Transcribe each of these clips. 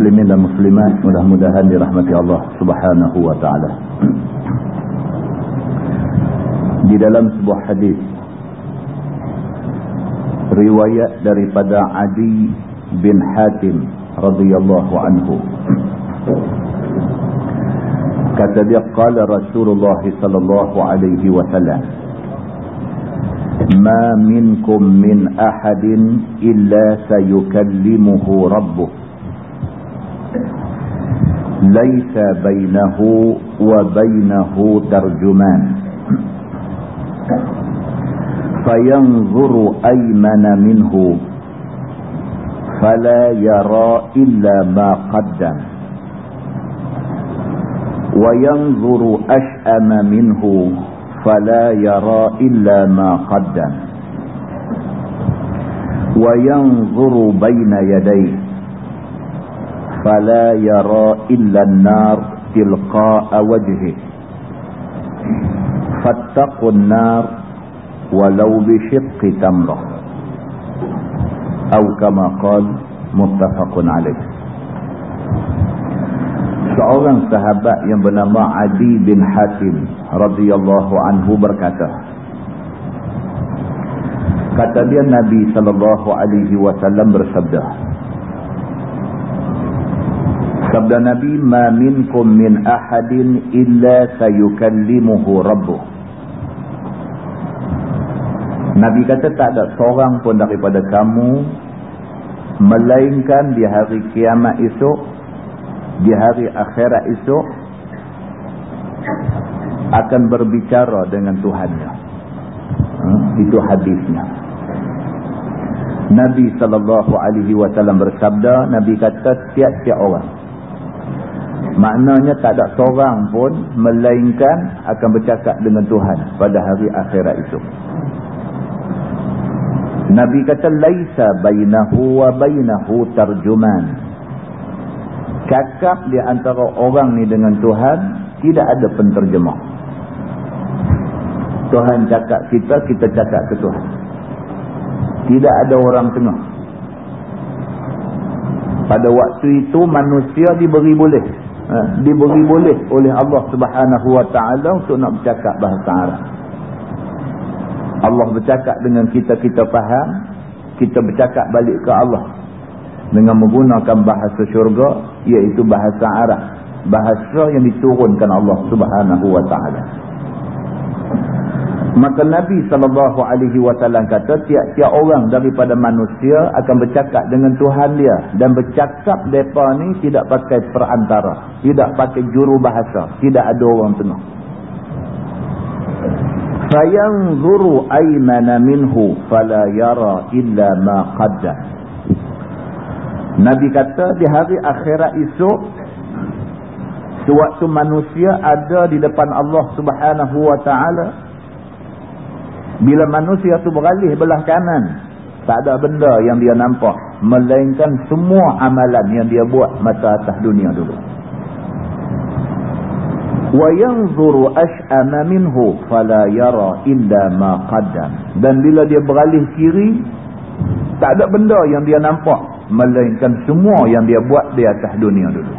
Muslimin dan muslimat mudah-mudahan dirahmati Allah Subhanahu wa taala. Di dalam sebuah hadis riwayat daripada Adi bin Hatim radhiyallahu anhu kata dia qala Rasulullah sallallahu alaihi wasallam ma minkum min ahadin illa sayukallimuhu rabbuh ليس بينه وبينه ترجمان. فينظر أيمن منه فلا يرى إلا ما قدم. وينظر أشأم منه فلا يرى إلا ما قدم. وينظر بين يديه فلا يرى إلا النار تلقاء وجهه فاتقوا النار ولو بشق تمرة أو كما قال متفق عليه Seorang sahabat yang bernama Adi bin Hatim radhiyallahu anhu berkata Kata dia Nabi sallallahu alaihi wasallam bersabda Sabda Nabi, "Ma minkum min ahadin illa sayukallimuhu rabbuh." Nabi kata tak ada seorang pun daripada kamu melainkan di hari kiamat esok, di hari akhirat esok akan berbicara dengan Tuhannya. Hmm, itu hadisnya. Nabi sallallahu alaihi wasallam bersabda, Nabi kata tiap-tiap orang Maknanya tak ada seorang pun melainkan akan bercakap dengan Tuhan pada hari akhirat itu. Nabi kata laisa bainahu wa bainahu tarjuman. Cakap di antara orang ni dengan Tuhan tidak ada penterjemah. Tuhan cakap kita, kita cakap ke Tuhan. Tidak ada orang tengah. Pada waktu itu manusia diberi boleh ha, diberi boleh oleh Allah Subhanahu wa taala untuk nak bercakap bahasa Arab. Allah bercakap dengan kita kita faham, kita bercakap balik ke Allah dengan menggunakan bahasa syurga iaitu bahasa Arab, bahasa yang diturunkan Allah Subhanahu wa taala. Maka Nabi SAW kata tiap-tiap orang daripada manusia akan bercakap dengan Tuhan dia. Dan bercakap mereka ni tidak pakai perantara. Tidak pakai juru bahasa, Tidak ada orang tengah. Fayanzuru zuru minhu fala yara illa ma qadda. Nabi kata di hari akhirat esok sewaktu manusia ada di depan Allah Subhanahu wa taala bila manusia tu beralih belah kanan, tak ada benda yang dia nampak. Melainkan semua amalan yang dia buat masa atas dunia dulu. وَيَنْظُرُ أَشْأَمَ مِنْهُ فَلَا يَرَى إِلَّا مَا قَدَّمْ Dan bila dia beralih kiri, tak ada benda yang dia nampak. Melainkan semua yang dia buat di atas dunia dulu.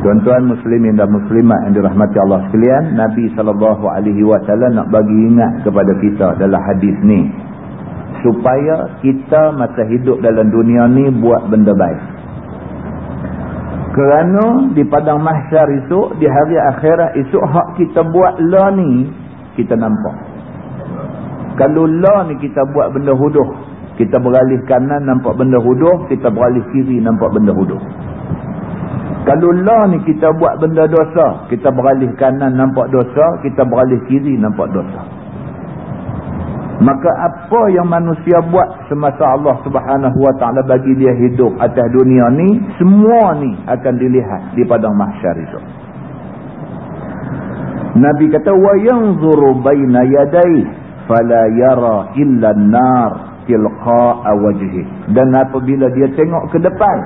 Tuan-tuan muslimin dan muslimat yang dirahmati Allah sekalian, Nabi sallallahu alaihi wasallam nak bagi ingat kepada kita dalam hadis ni. supaya kita masa hidup dalam dunia ni buat benda baik. Kerana di padang mahsyar esok di hari akhirat esok hak kita buat lah ni kita nampak. Kalau lah ni kita buat benda huduh kita beralih kanan nampak benda huduh kita beralih kiri nampak benda huduh kalau lah ni kita buat benda dosa, kita beralih kanan nampak dosa, kita beralih kiri nampak dosa. Maka apa yang manusia buat semasa Allah subhanahu wa ta'ala bagi dia hidup atas dunia ni, semua ni akan dilihat di padang mahsyar itu. Nabi kata, وَيَنْظُرُ بَيْنَ يَدَيْهِ فَلَا يَرَى إِلَّا النَّارِ تِلْقَاءَ وَجْهِ Dan apabila dia tengok ke depan,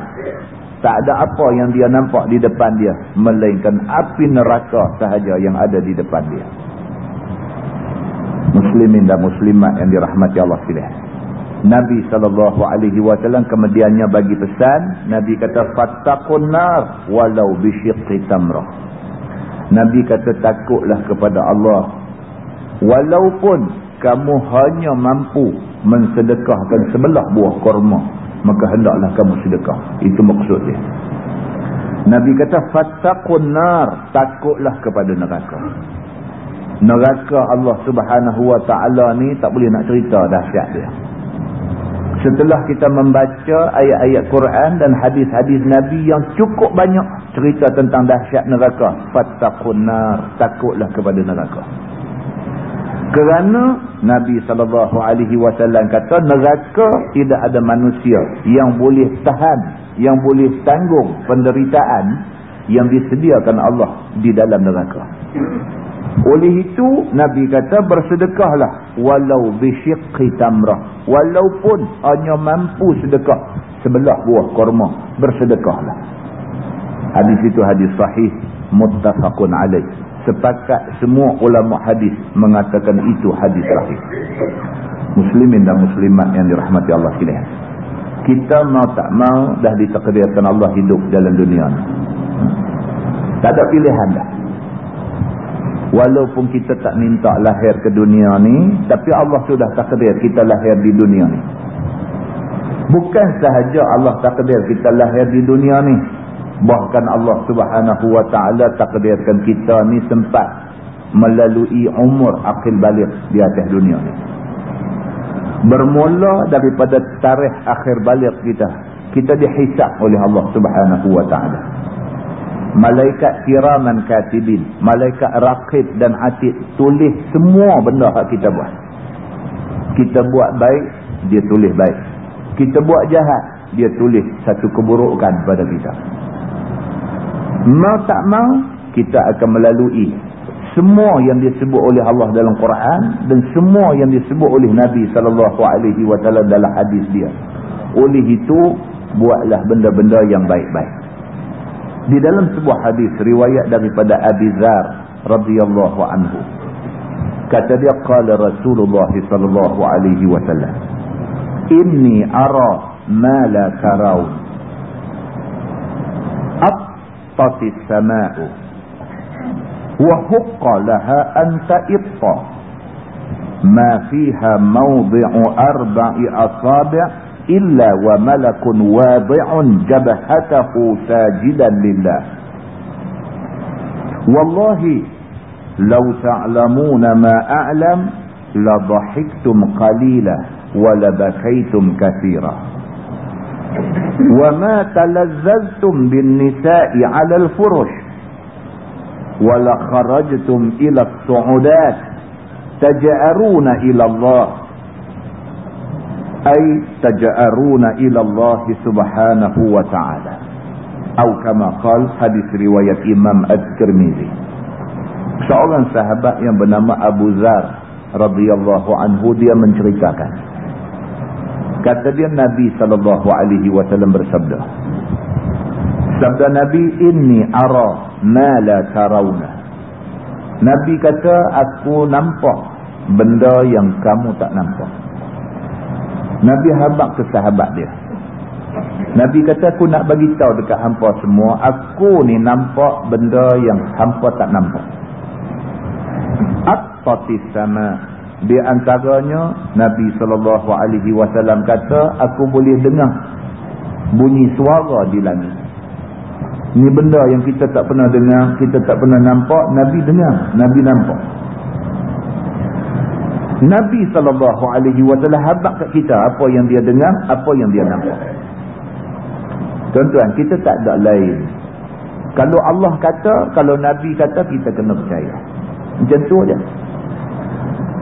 tak ada apa yang dia nampak di depan dia. Melainkan api neraka sahaja yang ada di depan dia. Muslimin dan muslimat yang dirahmati Allah silih. Nabi SAW kemudiannya bagi pesan. Nabi kata, Fattakun nar walau bisyiqi tamrah. Nabi kata, takutlah kepada Allah. Walaupun kamu hanya mampu mensedekahkan sebelah buah korma maka hendaklah kamu sedekah. Itu maksud dia. Nabi kata fattaqun nar. Takutlah kepada neraka. Neraka Allah Subhanahu wa taala ni tak boleh nak cerita dahsyat dia. Setelah kita membaca ayat-ayat Quran dan hadis-hadis Nabi yang cukup banyak cerita tentang dahsyat neraka fattaqun nar. Takutlah kepada neraka kerana Nabi SAW kata neraka tidak ada manusia yang boleh tahan, yang boleh tanggung penderitaan yang disediakan Allah di dalam neraka. Oleh itu Nabi kata bersedekahlah walau bisyiqqi tamrah walaupun hanya mampu sedekah sebelah buah kurma bersedekahlah. Hadis itu hadis sahih muttafaqun alaih sepakat semua ulama hadis mengatakan itu hadis sahih. Muslimin dan muslimat yang dirahmati Allah sekalian. Kita mau tak mau dah ditakdirkan Allah hidup dalam dunia ni. Tak ada pilihan dah. Walaupun kita tak minta lahir ke dunia ni, tapi Allah sudah takdir kita lahir di dunia ni. Bukan sahaja Allah takdir kita lahir di dunia ni, Bahkan Allah subhanahu wa ta'ala takdirkan kita ni sempat melalui umur akil balik di atas dunia ni. Bermula daripada tarikh akhir balik kita. Kita dihisap oleh Allah subhanahu wa ta'ala. Malaikat kiraman katibin. Malaikat rakib dan atid. Tulis semua benda yang kita buat. Kita buat baik, dia tulis baik. Kita buat jahat, dia tulis satu keburukan pada kita. Mau tak mau, kita akan melalui semua yang disebut oleh Allah dalam Quran dan semua yang disebut oleh Nabi SAW dalam hadis dia. Oleh itu, buatlah benda-benda yang baik-baik. Di dalam sebuah hadis riwayat daripada Abi Zar radhiyallahu anhu. Kata dia qala Rasulullah sallallahu alaihi wasallam, "Inni ara ma la tarawun." طت السماء. وحق لها أن تئط. ما فيها موضع أربع أصابع إلا وملك واضع جبهته ساجدا لله. والله لو تعلمون ما أعلم لضحكتم قليلا ولبكيتم كثيرا. وما تلذذتم بالنساء على الفرش ولخرجتم إلى الصعودات تجأرون إلى الله. أي تجأرون إلى الله سبحانه وتعالى. أو كما قال حديث رواية إمام الترمذي. Seorang sahabat yang bernama Abu Zar radhiyallahu anhu dia menceritakan Kata dia Nabi SAW bersabda. Sabda Nabi, Inni ara ma la tarawna. Nabi kata, aku nampak benda yang kamu tak nampak. Nabi habak ke sahabat dia. Nabi kata, aku nak bagi tahu dekat hampa semua, aku ni nampak benda yang hampa tak nampak. At-tatis sama Di antaranya Nabi SAW kata, aku boleh dengar bunyi suara di langit. Ini benda yang kita tak pernah dengar, kita tak pernah nampak, Nabi dengar, Nabi nampak. Nabi SAW habak kat kita apa yang dia dengar, apa yang dia nampak. Tuan-tuan, kita tak ada lain. Kalau Allah kata, kalau Nabi kata, kita kena percaya. Macam tu je.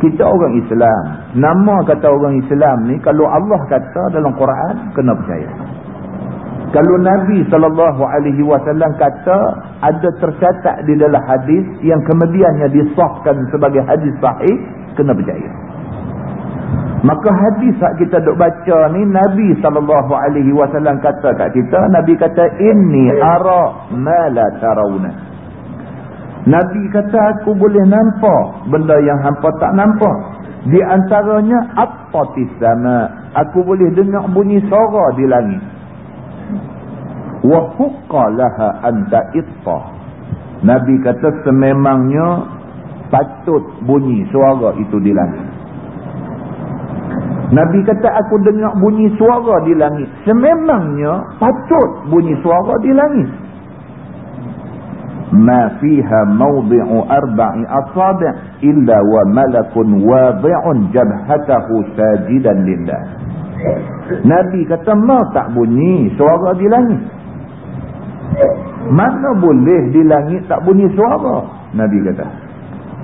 Kita orang Islam. Nama kata orang Islam ni, kalau Allah kata dalam Quran, kena percaya. Kalau Nabi SAW kata, ada tercatat di dalam hadis yang kemudiannya disahkan sebagai hadis sahih, kena percaya. Maka hadis yang kita duk baca ni Nabi SAW kata kat kita Nabi kata inni ara ma la tarawna Nabi kata aku boleh nampak benda yang hampa tak nampak. Di antaranya apa sama? Aku boleh dengar bunyi suara di langit. Wa huqqalaha anta itta Nabi kata sememangnya patut bunyi suara itu di langit. Nabi kata aku dengar bunyi suara di langit. Sememangnya patut bunyi suara di langit. Fiha mawdi'u arba'i asabi' illa wa malakun wadi'un jabhatahu sajidan lillah. Nabi kata ma tak bunyi suara di langit. Mana boleh di langit tak bunyi suara? Nabi kata.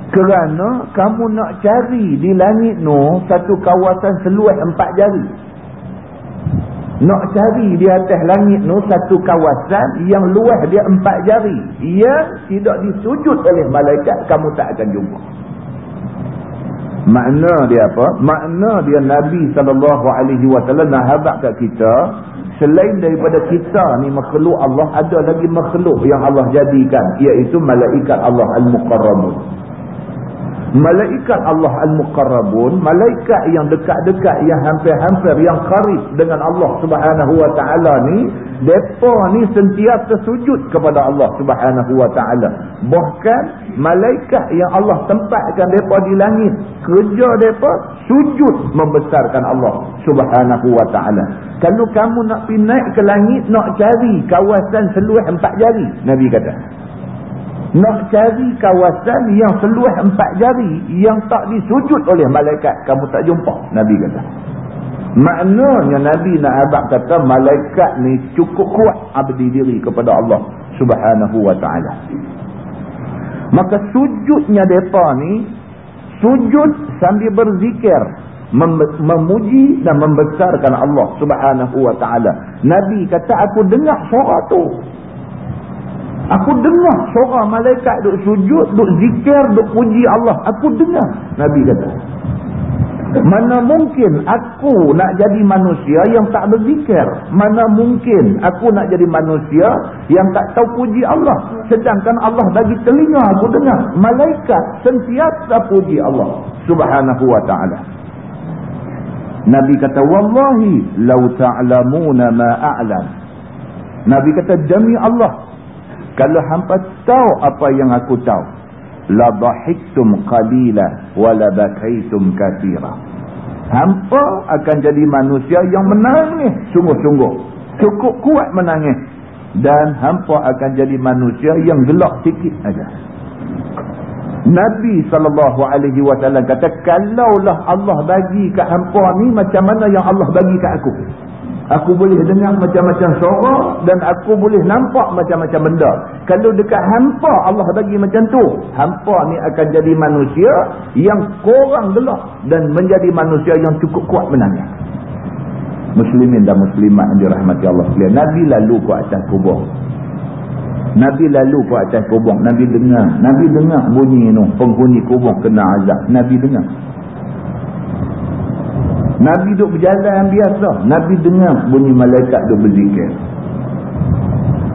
Kerana kamu nak cari di langit no satu kawasan seluas empat jari. Nak cari di atas langit no satu kawasan yang luas dia empat jari. Yang tidak disujud oleh malaikat kamu tak akan jumpa. Makna dia apa? Makna dia Nabi SAW nak habak kat kita. Selain daripada kita ni makhluk Allah, ada lagi makhluk yang Allah jadikan. Iaitu malaikat Allah Al-Muqarramun. Malaikat Allah Al-Muqarrabun, malaikat yang dekat-dekat, yang hampir-hampir, yang karib dengan Allah Subhanahu Wa Taala ni, depa ni sentiasa sujud kepada Allah Subhanahu Wa Taala. Bahkan malaikat yang Allah tempatkan depa di langit, kerja depa sujud membesarkan Allah Subhanahu Wa Taala. Kalau kamu nak pergi naik ke langit, nak cari kawasan seluas empat jari, Nabi kata nak cari kawasan yang seluas empat jari yang tak disujud oleh malaikat kamu tak jumpa Nabi kata. Maknanya Nabi nak abad kata malaikat ni cukup kuat abdi diri kepada Allah subhanahu wa ta'ala. Maka sujudnya mereka ni sujud sambil berzikir mem memuji dan membesarkan Allah subhanahu wa ta'ala. Nabi kata aku dengar suara tu Aku dengar suara malaikat duk sujud, duk zikir, duk puji Allah. Aku dengar. Nabi kata. Mana mungkin aku nak jadi manusia yang tak berzikir. Mana mungkin aku nak jadi manusia yang tak tahu puji Allah. Sedangkan Allah bagi telinga aku dengar. Malaikat sentiasa puji Allah. Subhanahu wa ta'ala. Nabi kata, Wallahi, lau ta'lamuna ma'a'lam. Nabi kata, demi Allah, kalau hampa tahu apa yang aku tahu. La dhahiktum qalila wa la bakaitum kathira. Hampa akan jadi manusia yang menangis sungguh-sungguh. Cukup kuat menangis. Dan hampa akan jadi manusia yang gelak sikit aja. Nabi SAW kata, kalaulah Allah bagi kat hampa ni macam mana yang Allah bagi kat aku. Aku boleh dengar macam-macam suara dan aku boleh nampak macam-macam benda. Kalau dekat hampa Allah bagi macam tu, hampa ni akan jadi manusia yang kurang gelap dan menjadi manusia yang cukup kuat menangis. Muslimin dan muslimat yang dirahmati Allah sekalian. Nabi lalu ke atas kubur. Nabi lalu ke atas kubur. Nabi dengar. Nabi dengar bunyi tu. Penghuni kubur kena azab. Nabi dengar. Nabi duduk berjalan biasa. Nabi dengar bunyi malaikat duduk berzikir.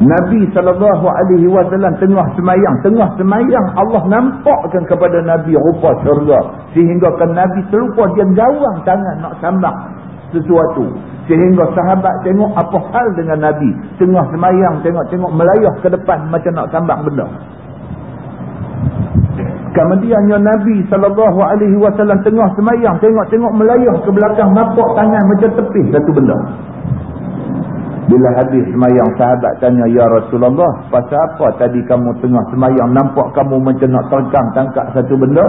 Nabi SAW tengah semayang. Tengah semayang Allah nampakkan kepada Nabi rupa syurga. Sehingga kan Nabi terlupa dia gawang tangan nak sambak sesuatu. Sehingga sahabat tengok apa hal dengan Nabi. Tengah semayang tengok-tengok melayah ke depan macam nak sambak benda. Kemudiannya Nabi SAW tengah semayang. Tengok-tengok melayah ke belakang. Nampak tangan macam tepis satu benda. Bila habis semayang sahabat tanya. Ya Rasulullah. Pasal apa tadi kamu tengah semayang. Nampak kamu macam nak terkam tangkap satu benda.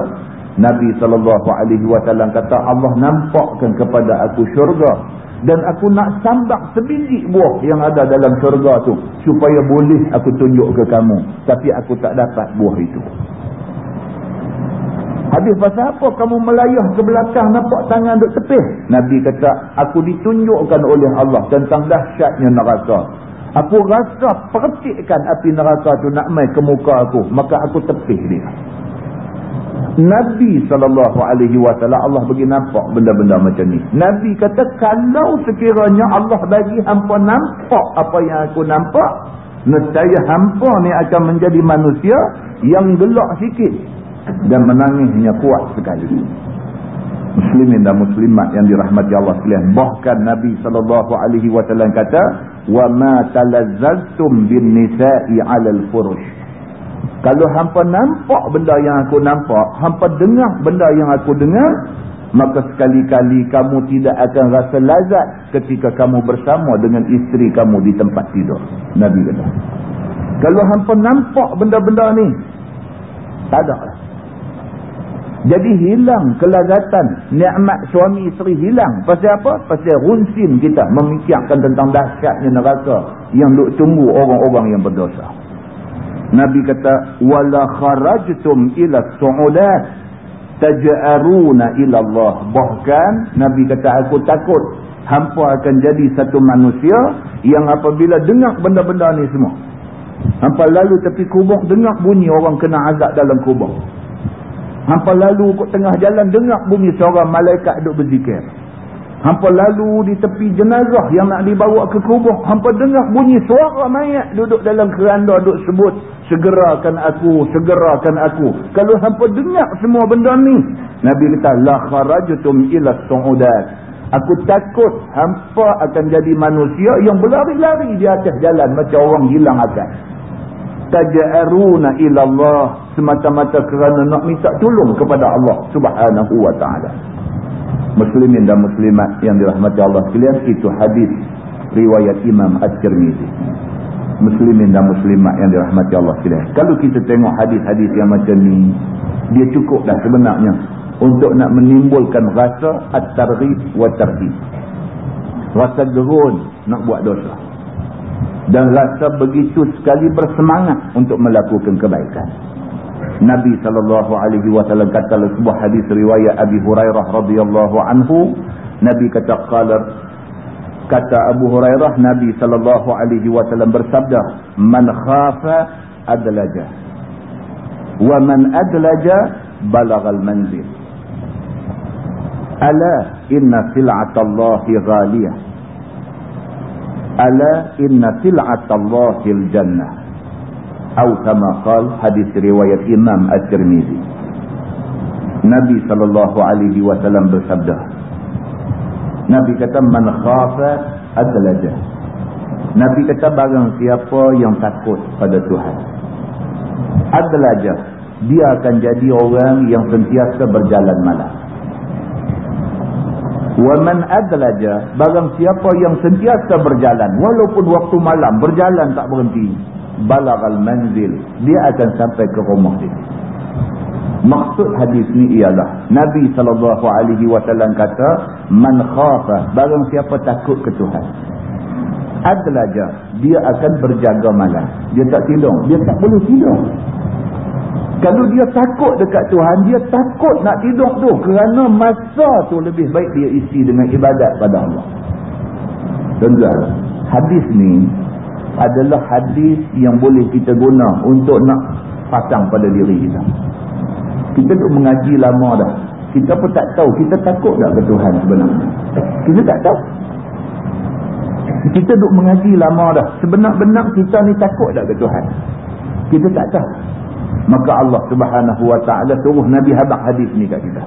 Nabi SAW kata. Allah nampakkan kepada aku syurga. Dan aku nak sambak sebiji buah yang ada dalam syurga tu. Supaya boleh aku tunjuk ke kamu. Tapi aku tak dapat buah itu. Habis pasal apa kamu melayah ke belakang nampak tangan duk tepih? Nabi kata, aku ditunjukkan oleh Allah tentang dahsyatnya neraka. Aku rasa percikkan api neraka tu nak main ke muka aku. Maka aku tepih dia. Nabi SAW Allah bagi nampak benda-benda macam ni. Nabi kata, kalau sekiranya Allah bagi hampa nampak apa yang aku nampak, nescaya hampa ni akan menjadi manusia yang gelak sikit dan menangisnya kuat sekali. Muslimin dan muslimat yang dirahmati Allah sekalian. Bahkan Nabi sallallahu alaihi wasallam kata wa ma talazzaztum bin nisa'i 'ala al-furush kalau hangpa nampak benda yang aku nampak hangpa dengar benda yang aku dengar maka sekali-kali kamu tidak akan rasa lazat ketika kamu bersama dengan isteri kamu di tempat tidur. Nabi kata. Kalau hangpa nampak benda-benda ni tak ada. Jadi hilang kelazatan nikmat suami isteri hilang. Pasal apa? Pasal runsin kita memikirkan tentang dahsyatnya neraka yang duk tunggu orang-orang yang berdosa. Nabi kata wala kharajtum ila su'udat taj'aruna ila Allah. Bahkan Nabi kata aku takut hampa akan jadi satu manusia yang apabila dengar benda-benda ni semua. Hampa lalu tepi kubur dengar bunyi orang kena azab dalam kubur. Hampa lalu kot tengah jalan dengar bunyi seorang malaikat duduk berzikir. Hampa lalu di tepi jenazah yang nak dibawa ke kubur. Hampa dengar bunyi suara mayat duduk dalam keranda duduk sebut. Segerakan aku, segerakan aku. Kalau hampa dengar semua benda ni. Nabi kata, La kharajutum ila su'udat. Aku takut hampa akan jadi manusia yang berlari-lari di atas jalan macam orang hilang akal taj'aruna ila Allah semata-mata kerana nak minta tolong kepada Allah Subhanahu wa taala. Muslimin dan muslimat yang dirahmati Allah sekalian itu hadis riwayat Imam At-Tirmizi. Muslimin dan muslimat yang dirahmati Allah sekalian. Kalau kita tengok hadis-hadis yang macam ni, dia cukup dah sebenarnya untuk nak menimbulkan rasa at-targhib wa tarhib. Rasa gerun nak buat dosa dan rasa begitu sekali bersemangat untuk melakukan kebaikan. Nabi sallallahu alaihi wasallam kata dalam sebuah hadis riwayat Abi Hurairah radhiyallahu anhu, Nabi kata qala kata Abu Hurairah Nabi sallallahu alaihi wasallam bersabda, "Man khafa adlaja wa man adlaja balagha al-manzil." Ala inna sil'atallahi ghaliyah ala inna sil'atallahil jannah. Atau kama qal hadis riwayat Imam At-Tirmizi Nabi sallallahu alaihi wasallam bersabda Nabi kata man khafa adlaja Nabi kata barang siapa yang takut pada Tuhan adlaja dia akan jadi orang yang sentiasa berjalan malam Waman adlaja barang siapa yang sentiasa berjalan walaupun waktu malam berjalan tak berhenti balagal manzil dia akan sampai ke rumah dia. Maksud hadis ni ialah Nabi wasallam kata man khafa barang siapa takut ke Tuhan. Adlaja dia akan berjaga malam. Dia tak tidur. Dia tak boleh tidur kalau dia takut dekat Tuhan, dia takut nak tidur tu. Kerana masa tu lebih baik dia isi dengan ibadat pada Allah. Tuan-tuan, hadis ni adalah hadis yang boleh kita guna untuk nak pasang pada diri kita. Kita tu mengaji lama dah. Kita pun tak tahu, kita takut tak ke Tuhan sebenarnya. Kita tak tahu. Kita duk mengaji lama dah. Sebenar-benar kita ni takut tak ke Tuhan. Kita tak tahu. Maka Allah subhanahu wa ta'ala suruh Nabi habak hadis ni kat kita.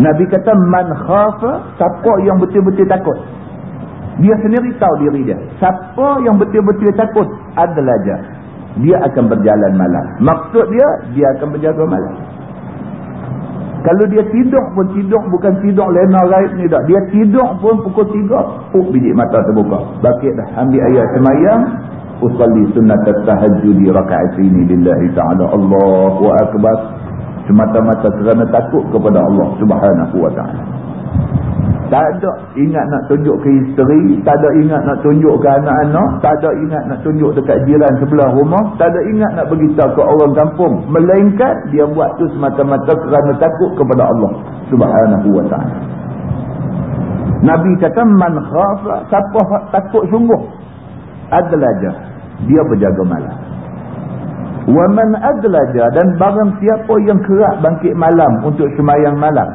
Nabi kata, Man khafa, siapa yang betul-betul takut. Dia sendiri tahu diri dia. Siapa yang betul-betul takut, adalah je. dia akan berjalan malam. Maksud dia, dia akan berjaga malam. Kalau dia tidur pun tidur bukan tidur lena gaib ni tak. Dia tidur pun pukul tiga, oh biji mata terbuka. Bakit dah ambil ayat semayang. Usalli sunnat tahajudi raka'at ini lillahi ta'ala. Allahu Akbar. Semata-mata kerana takut kepada Allah subhanahu wa ta'ala. Tak ada ingat nak tunjuk ke isteri, tak ada ingat nak tunjuk ke anak-anak, tak ada ingat nak tunjuk dekat jiran sebelah rumah, tak ada ingat nak beritahu ke orang kampung. Melainkan dia buat tu semata-mata kerana takut kepada Allah subhanahu wa ta'ala. Nabi kata, Man khafa, siapa takut sungguh? Adlaja. Dia berjaga malam. Wa man adlaja dan barang siapa yang kerak bangkit malam untuk semayang malam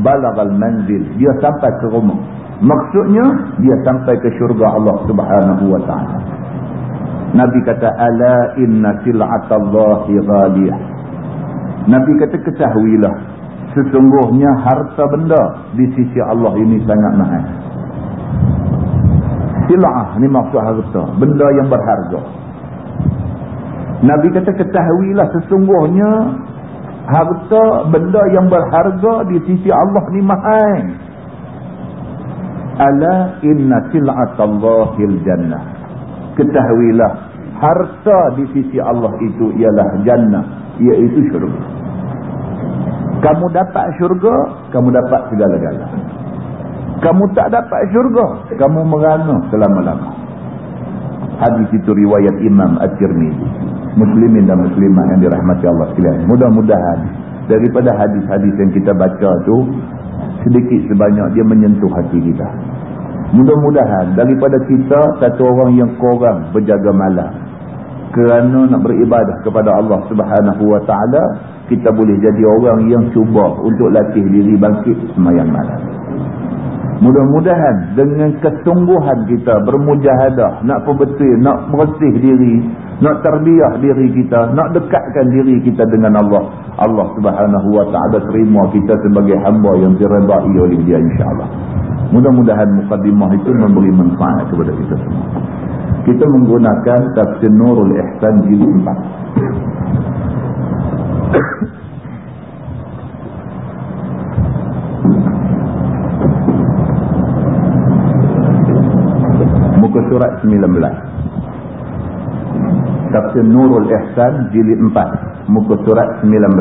balagal manzil dia sampai ke rumah maksudnya dia sampai ke syurga Allah subhanahu wa ta'ala Nabi kata ala inna sil'atallahi ghaliyah Nabi kata ketahuilah sesungguhnya harta benda di sisi Allah ini sangat mahal sil'ah ni maksud harta benda yang berharga. Nabi kata ketahuilah sesungguhnya harta benda yang berharga di sisi Allah ni mahal. Ala inna sil'atallahil jannah. Ketahuilah harta di sisi Allah itu ialah jannah iaitu syurga. Kamu dapat syurga kamu dapat segala-gala kamu tak dapat syurga kamu merana selama-lama hadis itu riwayat Imam At-Tirmidzi muslimin dan muslimah yang dirahmati Allah sekalian. Mudah-mudahan daripada hadis-hadis yang kita baca tu sedikit sebanyak dia menyentuh hati kita. Mudah-mudahan daripada kita satu orang yang kurang berjaga malam kerana nak beribadah kepada Allah Subhanahu wa taala kita boleh jadi orang yang cuba untuk latih diri bangkit semayang malam. Mudah-mudahan dengan kesungguhan kita bermujahadah, nak perbetul, nak bersih diri, nak terbiah diri kita, nak dekatkan diri kita dengan Allah. Allah subhanahu wa ta'ala terima kita sebagai hamba yang diredai oleh dia insyaAllah. Mudah-mudahan mukaddimah itu memberi manfaat kepada kita semua. Kita menggunakan tafsir Nurul Ihsan jilid 4. Surat 19 tafsir Nurul Ihsan jilid 4 muka surat 19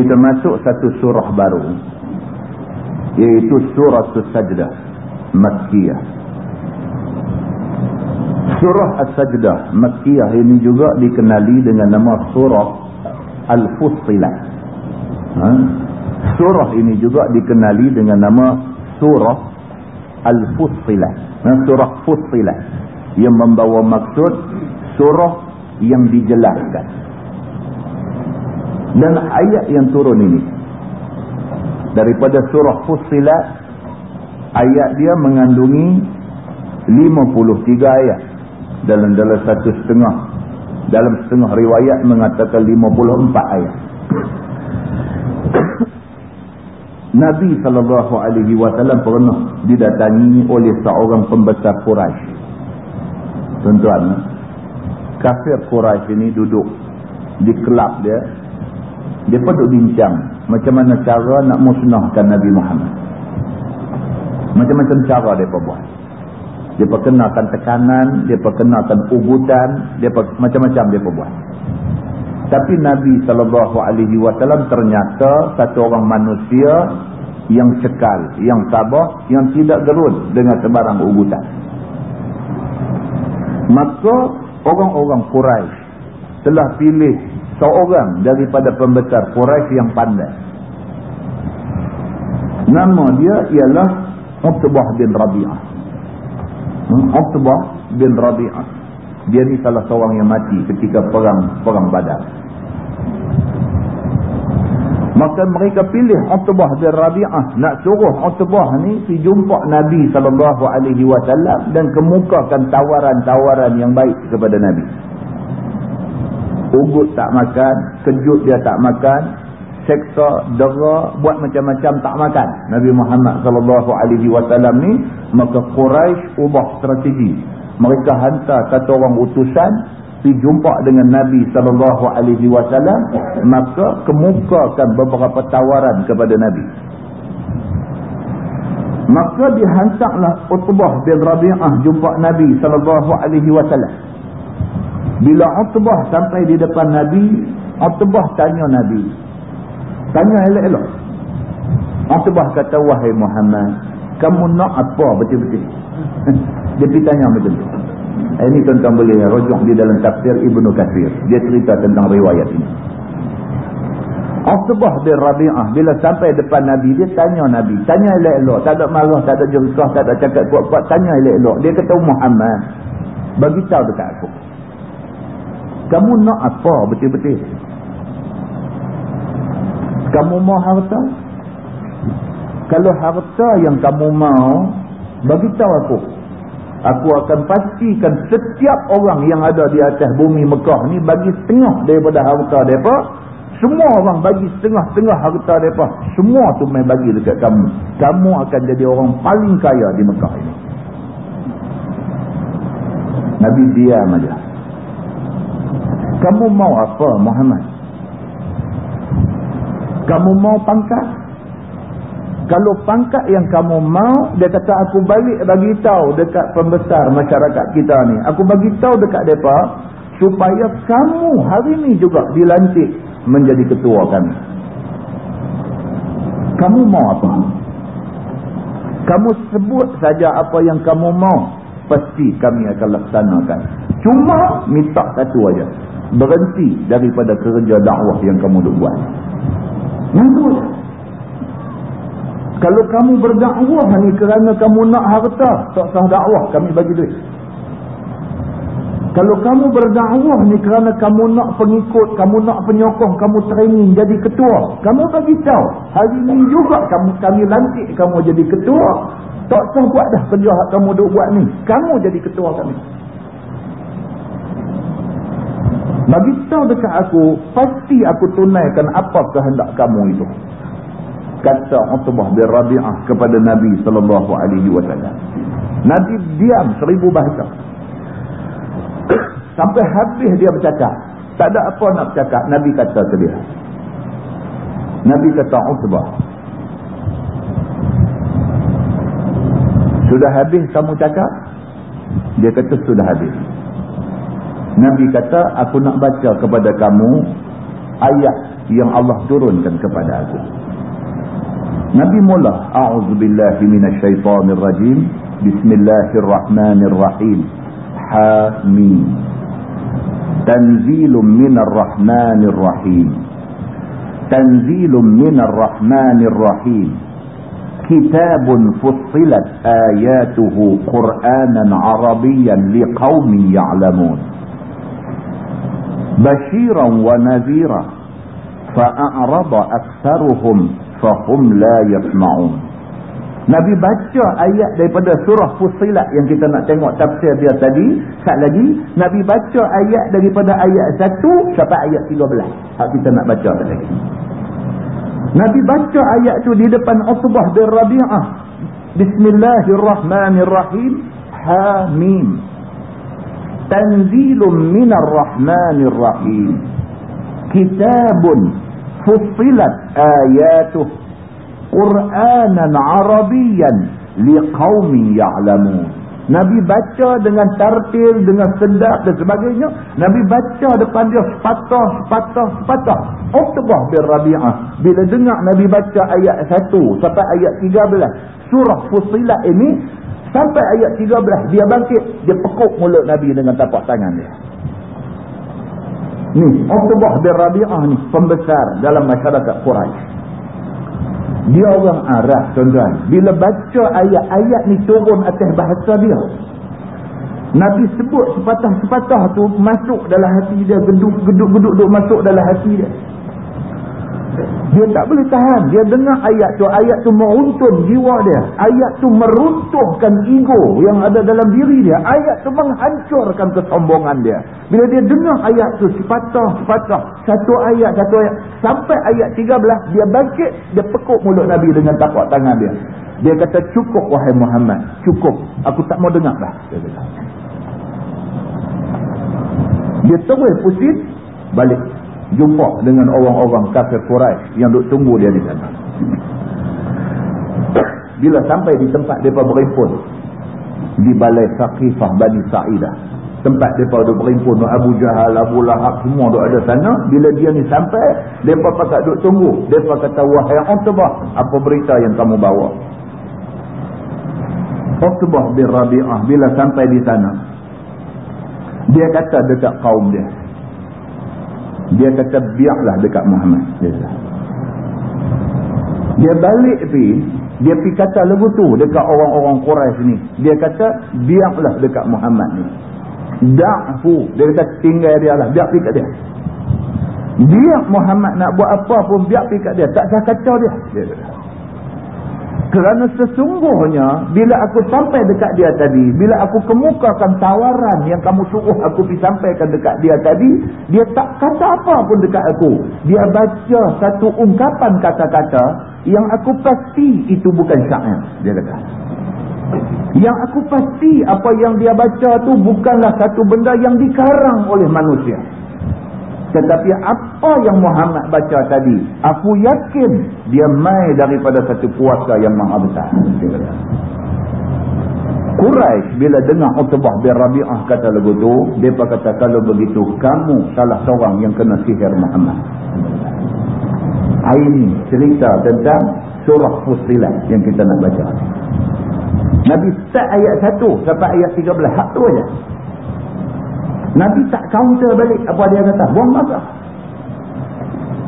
kita masuk satu surah baru iaitu surah As-Sajdah Makkiyah. Surah As-Sajdah Makkiyah ini juga dikenali dengan nama surah Al-Fussilah ha? surah ini juga dikenali dengan nama surah Al-Fussilah. Surah Fussilah. Yang membawa maksud surah yang dijelaskan. Dan ayat yang turun ini. Daripada surah Fussilah. Ayat dia mengandungi 53 ayat. Dalam dalam satu setengah. Dalam setengah riwayat mengatakan 54 ayat. Nabi SAW pernah didatangi oleh seorang pembesar Quraisy. Tuan-tuan, kafir Quraisy ini duduk di kelab dia. Dia pun duduk bincang macam mana cara nak musnahkan Nabi Muhammad. Macam-macam cara dia buat. Dia perkenalkan tekanan, dia perkenalkan ubutan, dia macam-macam dia buat. Tapi Nabi SAW ternyata satu orang manusia yang cekal, yang tabah, yang tidak gerun dengan sebarang ubutan. Maka orang-orang Quraisy telah pilih seorang daripada pembesar Quraisy yang pandai. Nama dia ialah Utbah bin Rabi'ah. Hmm, Utbah bin Rabi'ah. Dia ni salah seorang yang mati ketika perang perang Badar. Maka mereka pilih Utbah bin Rabi'ah nak suruh Utbah ni pergi jumpa Nabi wasallam dan kemukakan tawaran-tawaran yang baik kepada Nabi. Ugut tak makan, kejut dia tak makan, seksa, dera, buat macam-macam tak makan. Nabi Muhammad wasallam ni maka Quraisy ubah strategi mereka hantar satu orang utusan pergi jumpa dengan Nabi wasallam maka kemukakan beberapa tawaran kepada Nabi. Maka dihantarlah Utbah bin Rabi'ah jumpa Nabi wasallam. Bila Utbah sampai di depan Nabi Utbah tanya Nabi. Tanya elok-elok. Utbah kata wahai Muhammad kamu nak apa betul-betul dia pergi tanya macam tu. Ini tuan-tuan boleh rujuk di dalam tafsir Ibnu Kathir. Dia cerita tentang riwayat ini. Utbah bin Rabi'ah bila sampai depan Nabi dia tanya Nabi. Tanya elok-elok. Tak ada marah tak ada jerkah tak ada cakap kuat-kuat. Tanya elok-elok. Dia kata Muhammad bagi tahu dekat aku. Kamu nak apa betul-betul? Kamu mau harta? Kalau harta yang kamu mau bagi tahu aku aku akan pastikan setiap orang yang ada di atas bumi Mekah ni bagi setengah daripada harta mereka. Semua orang bagi setengah-setengah harta mereka. Semua tu main bagi dekat kamu. Kamu akan jadi orang paling kaya di Mekah ini. Nabi diam aja. Kamu mau apa Muhammad? Kamu mau pangkat kalau pangkat yang kamu mau dia kata aku balik bagi tahu dekat pembesar masyarakat kita ni. Aku bagi tahu dekat depa supaya kamu hari ni juga dilantik menjadi ketua kami. Kamu mau apa? Kamu sebut saja apa yang kamu mau pasti kami akan laksanakan. Cuma minta satu aja berhenti daripada kerja dakwah yang kamu buat. Nanggut. Kalau kamu berdakwah ni kerana kamu nak harta, tak sah dakwah, kami bagi duit. Kalau kamu berdakwah ni kerana kamu nak pengikut, kamu nak penyokong, kamu training jadi ketua, kamu bagi tahu. Hari ni juga kamu kami lantik kamu jadi ketua. Tak sah buat dah kerja kamu duk buat ni. Kamu jadi ketua kami. Bagi tahu dekat aku, pasti aku tunaikan apa kehendak kamu itu. Kata Utbah bin Rabi'ah kepada Nabi sallallahu alaihi wasallam. Nabi diam seribu bahasa. Sampai habis dia bercakap. Tak ada apa nak bercakap. Nabi kata ke dia. Nabi kata Utbah. Sudah habis kamu cakap? Dia kata sudah habis. Nabi kata aku nak baca kepada kamu ayat yang Allah turunkan kepada aku. نبي مولا أعوذ بالله من الشيطان الرجيم. بسم الله الرحمن الرحيم. حامين تنزيل من الرحمن الرحيم. تنزيل من الرحمن الرحيم. كتاب فصلت آياته قرآنا عربيا لقوم يعلمون. بشيرا ونذيرا. فأعرض أكثرهم fahum la yasma'un. Nabi baca ayat daripada surah Fusilat yang kita nak tengok tafsir dia tadi. Sekali lagi, Nabi baca ayat daripada ayat 1 sampai ayat 13. Hak kita nak baca tadi. Nabi baca ayat tu di depan Utbah bin Rabi'ah. Bismillahirrahmanirrahim. Hamim. Tanzilun minar rahmanirrahim. Kitabun fussilat ayatuh Quranan Arabian liqaumi ya'lamun. Nabi baca dengan tartil dengan sedap dan sebagainya. Nabi baca depan dia sepatah sepatah sepatah. Uqtubah bin Rabi'ah. Bila dengar Nabi baca ayat 1 sampai ayat 13 surah Fusilat ini sampai ayat 13 dia bangkit. Dia pekuk mulut Nabi dengan tapak tangan dia. Ni, Uqbah bin Rabi'ah ni pembesar dalam masyarakat Quraisy. Dia orang Arab, tuan-tuan. Bila baca ayat-ayat ni turun atas bahasa dia. Nabi sebut sepatah-sepatah tu masuk dalam hati dia, geduk-geduk masuk dalam hati dia. Dia tak boleh tahan. Dia dengar ayat tu. Ayat tu meruntun jiwa dia. Ayat tu meruntuhkan ego yang ada dalam diri dia. Ayat tu menghancurkan kesombongan dia. Bila dia dengar ayat tu sepatah-sepatah. Satu ayat, satu ayat. Sampai ayat 13, dia bangkit. Dia pekuk mulut Nabi dengan tapak tangan dia. Dia kata, cukup wahai Muhammad. Cukup. Aku tak mau dengar dah. Dia kata. Dia terus pusing, balik. Jumpa dengan orang-orang kafir Quraisy yang duk tunggu dia di sana. Bila sampai di tempat mereka berimpun, di balai Saqifah Bani Sa'idah, tempat mereka duk berimpun, Abu Jahal, Abu Lahab, semua duk ada sana. Bila dia ni sampai, mereka pakat duk tunggu. Mereka kata, wahai Uqtubah, apa berita yang kamu bawa? Uqtubah bin Rabi'ah, bila sampai di sana, dia kata dekat kaum dia, dia kata biarlah dekat Muhammad. Dia, dia balik pergi dia pergi kata lagu tu dekat orang-orang Quraisy ni. Dia kata biarlah dekat Muhammad ni. Da'fu. Dia kata tinggal dia lah. Biar pergi kat dia. Biar Muhammad nak buat apa pun biar pergi kat dia. Tak sah kacau dia. Dia kata kerana sesungguhnya bila aku sampai dekat dia tadi, bila aku kemukakan tawaran yang kamu suruh aku pergi sampaikan dekat dia tadi, dia tak kata apa pun dekat aku. Dia baca satu ungkapan kata-kata yang aku pasti itu bukan syair, dia kata. Yang aku pasti apa yang dia baca tu bukanlah satu benda yang dikarang oleh manusia. Tetapi apa yang Muhammad baca tadi, aku yakin dia mai daripada satu kuasa yang maha besar. Quraisy bila dengar Utbah bin Rabi'ah kata lagu tu, depa kata kalau begitu kamu salah seorang yang kena sihir Muhammad. Ini cerita tentang surah Fussilat yang kita nak baca. Nabi start ayat 1 sampai ayat 13 hak tu aja. Nabi tak counter balik apa dia kata. Buang masa.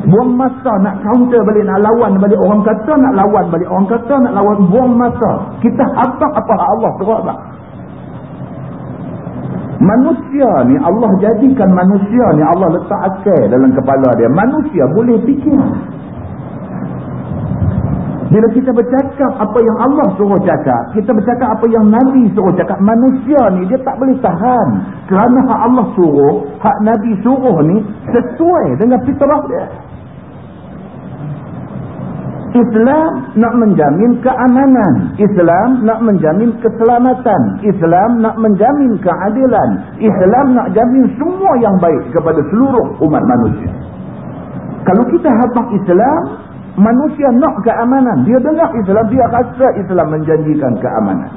Buang masa nak counter balik, nak lawan balik. Orang kata nak lawan balik. Orang kata nak lawan. Buang masa. Kita habak apa Allah suruh habak. Manusia ni Allah jadikan manusia ni Allah letak akal dalam kepala dia. Manusia boleh fikir. Bila kita bercakap apa yang Allah suruh cakap, kita bercakap apa yang Nabi suruh cakap, manusia ni dia tak boleh tahan. Kerana hak Allah suruh, hak Nabi suruh ni sesuai dengan fitrah dia. Islam nak menjamin keamanan. Islam nak menjamin keselamatan. Islam nak menjamin keadilan. Islam nak jamin semua yang baik kepada seluruh umat manusia. Kalau kita habang Islam, Manusia nak keamanan. Dia dengar Islam, dia rasa Islam menjanjikan keamanan.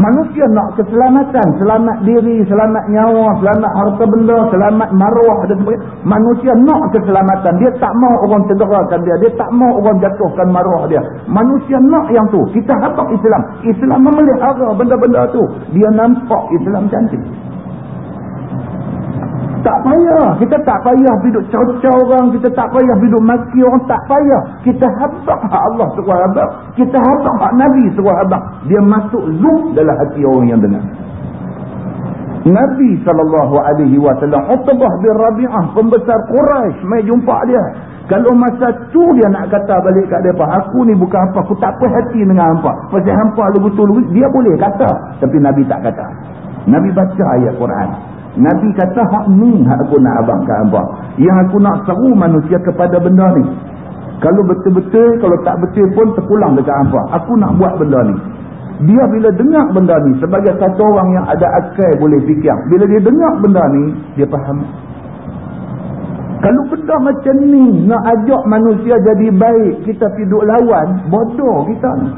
Manusia nak keselamatan, selamat diri, selamat nyawa, selamat harta benda, selamat maruah dan sebagainya. Manusia nak keselamatan. Dia tak mau orang cederakan dia. Dia tak mau orang jatuhkan maruah dia. Manusia nak yang tu. Kita habak Islam. Islam memelihara benda-benda tu. Dia nampak Islam cantik. Tak payah. Kita tak payah hidup cacau orang. Kita tak payah hidup maki orang. Tak payah. Kita habak Allah suruh habak. Kita habak hak Nabi suruh habak. Dia masuk zoom dalam hati orang yang dengar. Nabi SAW. Utbah bin Rabi'ah. Pembesar Quraisy Mai jumpa dia. Kalau masa tu dia nak kata balik kat dia. Aku ni bukan apa. Aku tak puas hati dengan hampa. Pasal hampa lu betul. Dia boleh kata. Tapi Nabi tak kata. Nabi baca ayat Quran. Nabi kata hak ni hak aku nak abangkan abang. Yang aku nak seru manusia kepada benda ni. Kalau betul-betul, kalau tak betul pun terpulang dekat apa. Aku nak buat benda ni. Dia bila dengar benda ni, sebagai satu orang yang ada akal boleh fikir. Bila dia dengar benda ni, dia faham. Kalau benda macam ni, nak ajak manusia jadi baik, kita hidup lawan, bodoh kita ni.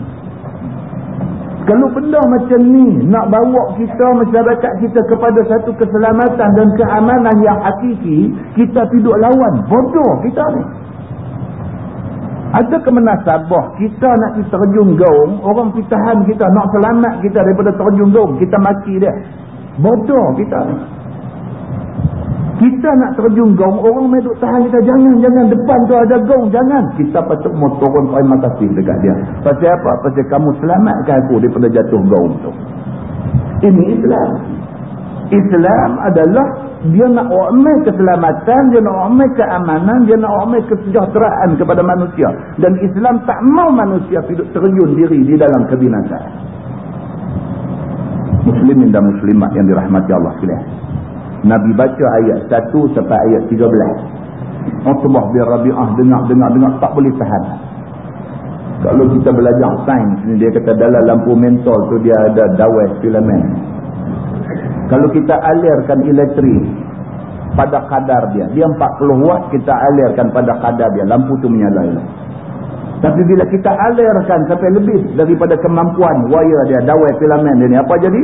Kalau benda macam ni nak bawa kita masyarakat kita kepada satu keselamatan dan keamanan yang hakiki, kita tidur lawan. Bodoh kita ni. Ada kemenasabah kita nak terjun gaung, orang pitahan kita nak selamat kita daripada terjun gaung, kita mati dia. Bodoh kita ni. Kita nak terjun gaung, orang main duk tahan kita. Jangan, jangan. Depan tu ada gaung, jangan. Kita patut mau turun terima kasih dekat dia. Pasal apa? Pasal kamu selamatkan aku daripada jatuh gaung tu. Ini Islam. Islam adalah dia nak ramai keselamatan, dia nak ramai keamanan, dia nak ramai kesejahteraan kepada manusia. Dan Islam tak mau manusia hidup terjun diri di dalam kebinasaan. Muslimin dan muslimat yang dirahmati Allah sekalian. Nabi baca ayat 1 sampai ayat 13. Utbah bin Rabi'ah dengar-dengar-dengar tak boleh tahan. Kalau kita belajar sains ni dia kata dalam lampu mentol tu dia ada dawai filamen. Kalau kita alirkan elektrik pada kadar dia. Dia 40 watt kita alirkan pada kadar dia. Lampu tu menyala. Tapi bila kita alirkan sampai lebih daripada kemampuan wire dia, dawai filamen dia ni. Apa jadi?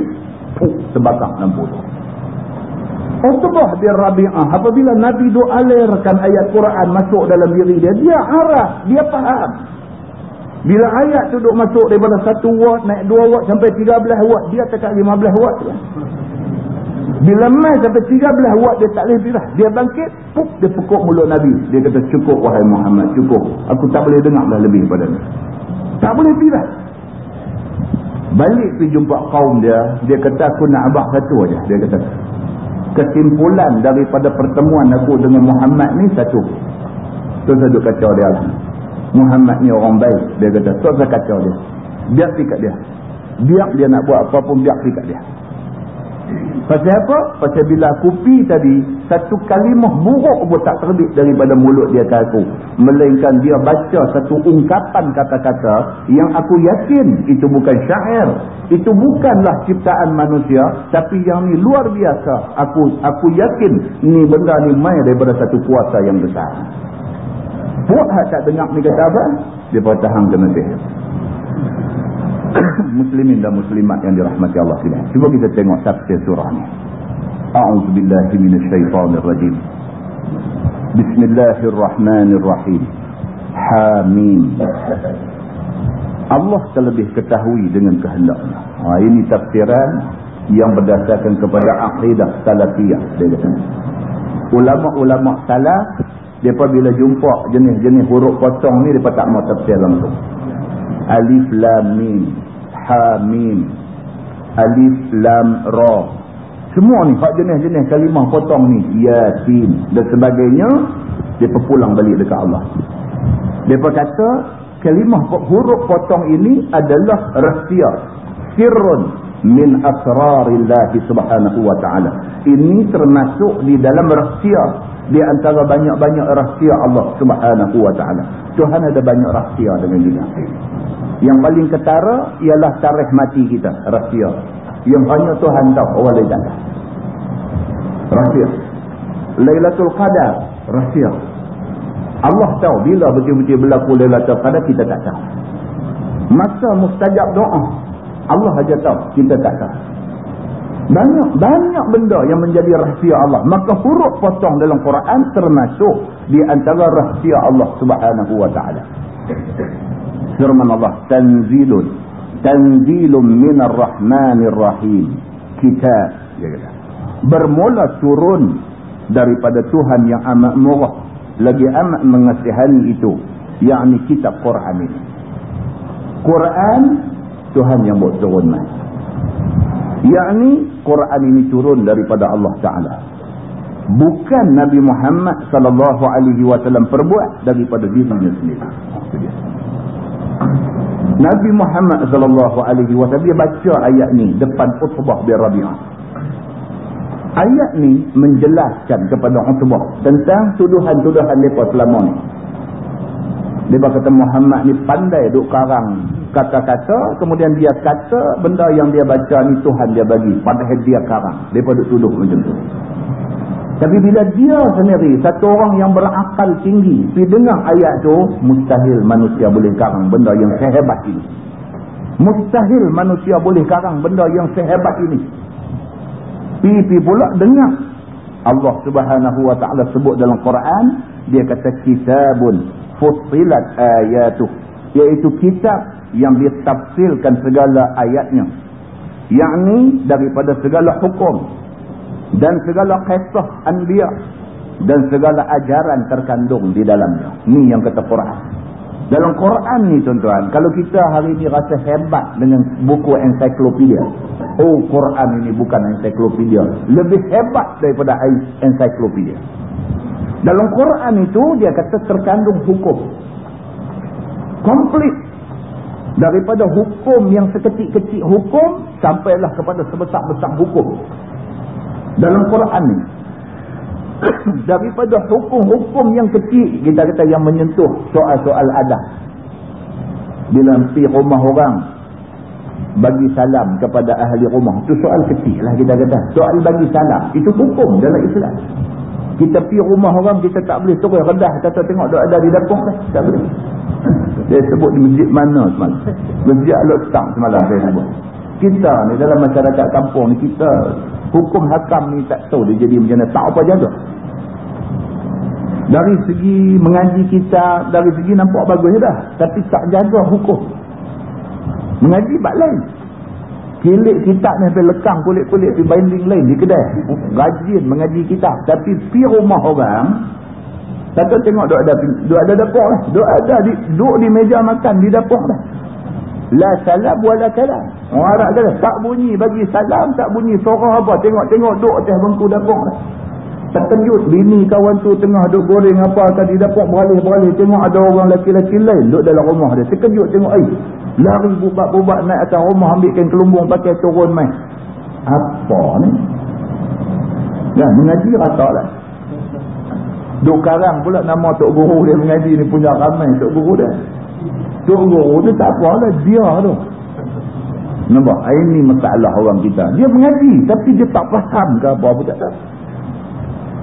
Puk, terbakar lampu tu. Utbah bin Rabi'ah. Apabila Nabi itu alirkan ayat Quran masuk dalam diri dia. Dia arah. Dia faham. Bila ayat tu duk masuk daripada 1 watt, naik 2 watt sampai 13 watt. Dia tekan 15 watt. Bila mai sampai 13 watt dia tak boleh pirah. Dia bangkit, puk, dia pukul mulut Nabi. Dia kata, cukup wahai Muhammad, cukup. Aku tak boleh dengar dah lebih pada ni. Tak boleh pirah. Balik pergi jumpa kaum dia, dia kata, aku nak abah satu aja. Dia kata, kesimpulan daripada pertemuan aku dengan Muhammad ni satu. Tu saya duk kacau dia lah. Muhammad ni orang baik. Dia kata, tu saya kacau dia. Biar pikat dia. Biar dia nak buat apa pun, biar pikat dia. Pasal apa? Pasal bila aku pi tadi, satu kalimah buruk pun tak terbit daripada mulut dia ke aku. Melainkan dia baca satu ungkapan kata-kata yang aku yakin itu bukan syair. Itu bukanlah ciptaan manusia. Tapi yang ni luar biasa. Aku aku yakin ni benda ni main daripada satu kuasa yang besar. Buat tak dengar ni kata apa? Dia bertahan ke nasih. muslimin dan muslimat yang dirahmati Allah sekalian. Cuba kita tengok tafsir surah ni. A'udzu billahi minasyaitonir rajim. Bismillahirrahmanirrahim. Hamim. Allah terlebih ketahui dengan kehendaknya. Ha, ini tafsiran yang berdasarkan kepada akidah salafiyah. Ulama-ulama salaf, mereka bila jumpa jenis-jenis huruf kosong ni, mereka tak mau tafsir langsung alif lam mim ha mim alif lam ra semua ni hak jenis-jenis kalimah potong ni yasin dan sebagainya dia pulang balik dekat Allah depa kata kalimah huruf potong ini adalah rahsia sirrun min asrarillah subhanahu wa ta'ala ini termasuk di dalam rahsia di antara banyak-banyak rahsia Allah subhanahu wa ta'ala Tuhan ada banyak rahsia dengan dia yang paling ketara ialah tarikh mati kita. Rahsia. Yang hanya Tuhan tahu. Orang lain tak. Rahsia. Laylatul Qadar. Rahsia. Allah tahu bila betul-betul berlaku Laylatul Qadar kita tak tahu. Masa mustajab doa. Allah saja tahu. Kita tak tahu. Banyak, banyak benda yang menjadi rahsia Allah. Maka huruf potong dalam Quran termasuk di antara rahsia Allah subhanahu wa ta'ala firman Allah tanzilun tanzilun minar rahmanir rahim kitab bermula turun daripada Tuhan yang amat murah. Lagi amat mengasihani itu yakni kitab Quran ini. Quran Tuhan yang buat turun yakni Quran ini turun daripada Allah Ta'ala. Bukan Nabi Muhammad sallallahu alaihi wasallam perbuat daripada dirinya sendiri. Itu dia Nabi Muhammad sallallahu alaihi wasallam baca ayat ni depan Utbah bin Rabi'ah. Ayat ni menjelaskan kepada Utbah tentang tuduhan-tuduhan depa selama ni. Dia kata Muhammad ni pandai duk karang kata-kata kemudian dia kata benda yang dia baca ni Tuhan dia bagi padahal dia karang. Depa duk tuduh macam tu. Tapi bila dia sendiri, satu orang yang berakal tinggi, pergi dengar ayat tu, mustahil manusia boleh karang benda yang sehebat ini. Mustahil manusia boleh karang benda yang sehebat ini. Pergi pula dengar. Allah subhanahu wa ta'ala sebut dalam Quran, dia kata kitabun fusilat ayatuh. Iaitu kitab yang ditafsirkan segala ayatnya. Yang ni daripada segala hukum dan segala kisah anbiya dan segala ajaran terkandung di dalamnya. Ni yang kata Quran. Dalam Quran ni tuan-tuan, kalau kita hari ni rasa hebat dengan buku ensiklopedia. Oh, Quran ini bukan ensiklopedia. Lebih hebat daripada ensiklopedia. Dalam Quran itu dia kata terkandung hukum. Komplit. Daripada hukum yang sekecil-kecil hukum sampailah kepada sebesar-besar hukum dalam Quran ni daripada hukum-hukum yang kecil kita kata yang menyentuh soal-soal adat bila pergi rumah orang bagi salam kepada ahli rumah. Itu soal kecil lah kita kata. Soal bagi salam. Itu hukum dalam Islam. Kita pergi rumah orang, kita tak boleh terus redah. Kata tengok duk ada di dapur dah. Tak boleh. Dia sebut di masjid mana semalam. Masjid Al-Ustang semalam saya sebut. Kita ni dalam masyarakat kampung ni, kita hukum hakam ni tak tahu dia jadi macam mana. Tak apa jaga. Dari segi mengaji kita, dari segi nampak bagus dah. Tapi tak jaga hukum. Mengaji bak lain. Kilik kitab ni sampai lekang kulit-kulit pergi binding lain di kedai. Rajin mengaji kitab. Tapi pi rumah orang, kata tengok duk ada, duk ada dapur lah. Duk ada, di, duk di meja makan di dapur lah. La salam wa la kalam. Orang Arab kata, tak bunyi bagi salam, tak bunyi suara apa. Tengok-tengok duk atas bengku dapur. Terkejut bini kawan tu tengah duk goreng apa tadi dapat beralih-beralih tengok ada orang lelaki-lelaki lain duk dalam rumah dia. Terkejut tengok ai. Lari bubat-bubat naik atas rumah ambil kain kelumbung pakai turun mai. Apa ni? Ya, mengaji rata lah. Duk karang pula nama tok guru dia mengaji ni punya ramai tok guru dia. Tok guru tu tak apa lah dia tu. Nampak? Ini masalah orang kita. Dia mengaji tapi dia tak faham ke apa-apa tak tahu.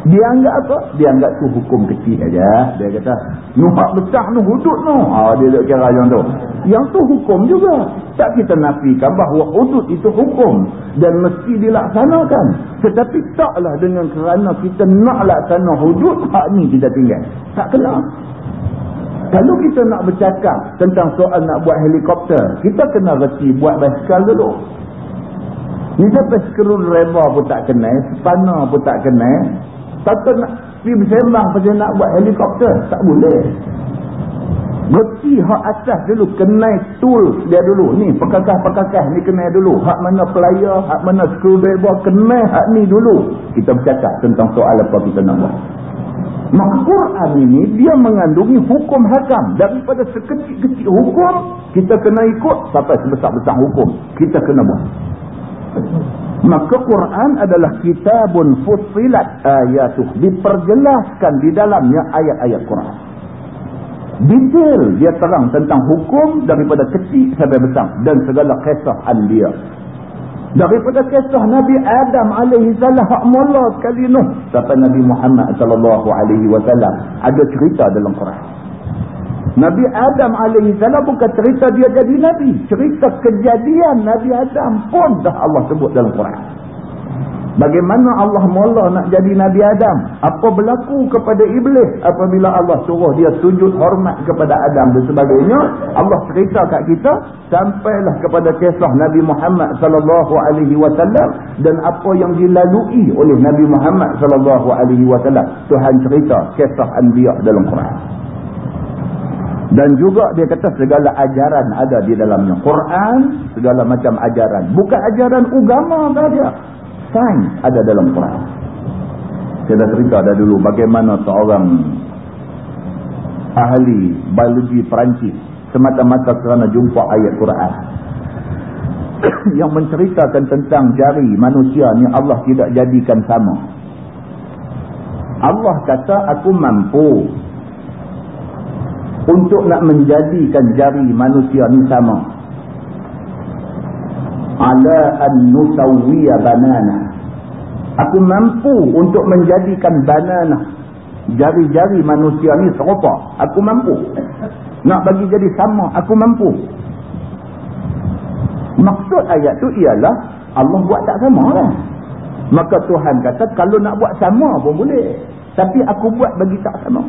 Dia anggap apa? Dia anggap tu hukum kecil aja. Dia kata, nuhak besar nu hudud nu. Ha, dia tak kira yang tu. Yang tu hukum juga. Tak kita nafikan bahawa hudud itu hukum. Dan mesti dilaksanakan. Tetapi taklah dengan kerana kita nak laksana hudud, hak ni kita tinggal. Tak kena. Kalau kita nak bercakap tentang soal nak buat helikopter, kita kena reti buat basikal dulu. Ni sampai skrul reba pun tak kena, spana pun tak kena, Kata nak pergi bersembang pasal nak buat helikopter. Tak boleh. Berti hak atas dulu. Kenai tool dia dulu. Ni pekakah-pekakah ni kenai dulu. Hak mana player, hak mana screwdriver. Kenai hak ni dulu. Kita bercakap tentang soal apa kita nak buat. Maka Quran ini dia mengandungi hukum hakam. Daripada sekecil-kecil hukum, kita kena ikut sampai sebesar-besar hukum. Kita kena buat. Maka Quran adalah kitabun fusilat ayatuh. Diperjelaskan di dalamnya ayat-ayat Quran. Detail dia terang tentang hukum daripada kecil sampai besar. Dan segala kisah dia. Daripada kisah Nabi Adam alaihi salam hak mula sekali Nuh sampai Nabi Muhammad sallallahu alaihi wasallam ada cerita dalam Quran. Nabi Adam alaihi salam bukan cerita dia jadi nabi, cerita kejadian Nabi Adam pun dah Allah sebut dalam Quran. Bagaimana Allah mula nak jadi Nabi Adam? Apa berlaku kepada iblis apabila Allah suruh dia sujud hormat kepada Adam dan sebagainya? Allah cerita kat kita sampailah kepada kisah Nabi Muhammad sallallahu alaihi wasallam dan apa yang dilalui oleh Nabi Muhammad sallallahu alaihi wasallam. Tuhan cerita kisah anbiya dalam Quran. Dan juga dia kata segala ajaran ada di dalamnya. Quran, segala macam ajaran. Bukan ajaran agama saja. Sains ada dalam Quran. Saya dah cerita dah dulu bagaimana seorang ahli biologi Perancis semata-mata kerana jumpa ayat Quran yang menceritakan tentang jari manusia ni Allah tidak jadikan sama. Allah kata aku mampu untuk nak menjadikan jari manusia ni sama ala an nusawwiya banana. Aku mampu untuk menjadikan banana. Jari-jari manusia ni serupa aku mampu. Nak bagi jadi sama aku mampu. Maksud ayat tu ialah Allah buat tak sama lah maka Tuhan kata kalau nak buat sama pun boleh. Tapi aku buat bagi tak sama.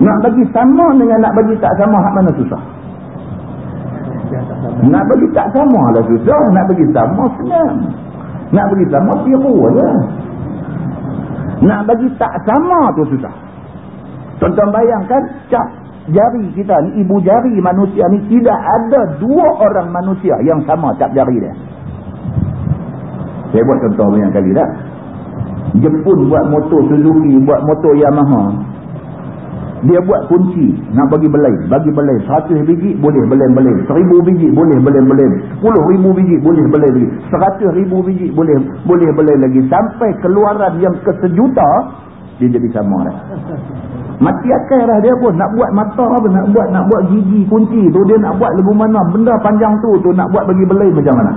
Nak bagi sama dengan nak bagi tak sama hak mana susah? Nak bagi tak sama lah susah. Nak bagi sama senang. Nak bagi sama piru je. Nak bagi tak sama tu susah. Contoh bayangkan cap jari kita ni, ibu jari manusia ni tidak ada dua orang manusia yang sama cap jari dia. Saya buat contoh banyak kali dah. Jepun buat motor Suzuki, buat motor Yamaha dia buat kunci nak bagi belai bagi belai seratus biji boleh belai-belai seribu biji boleh belai-belai sepuluh ribu biji boleh belai lagi seratus ribu biji boleh boleh belai lagi sampai keluaran yang kesejuta dia jadi sama dah. Mati akal dah dia pun. Nak buat mata apa? Nak buat nak buat gigi kunci tu. Dia nak buat lagu mana. Benda panjang tu. tu Nak buat bagi belai macam mana.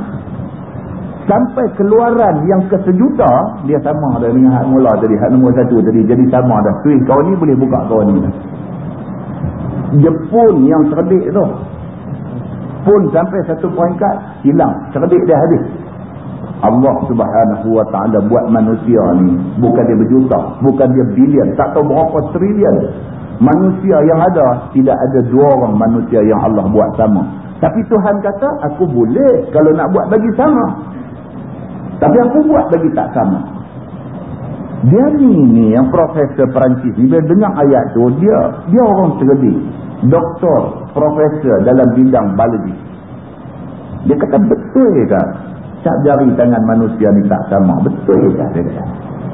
Sampai keluaran yang kesejuta. Dia sama dah dengan hak mula tadi. Hak nombor satu tadi. Jadi sama dah. Tuih kau ni boleh buka kau ni. Jepun yang cerdik tu. Pun sampai satu poin kat. Hilang. Cerdik dia habis. Allah subhanahu wa ta'ala buat manusia ni bukan dia berjuta bukan dia bilion tak tahu berapa trilion manusia yang ada tidak ada dua orang manusia yang Allah buat sama tapi Tuhan kata aku boleh kalau nak buat bagi sama tapi aku buat bagi tak sama dia ni ni yang profesor Perancis ni bila dengar ayat tu dia dia orang cerdik doktor profesor dalam bidang biologi dia kata betul ke cap jari tangan manusia ni tak sama. Betul tak dia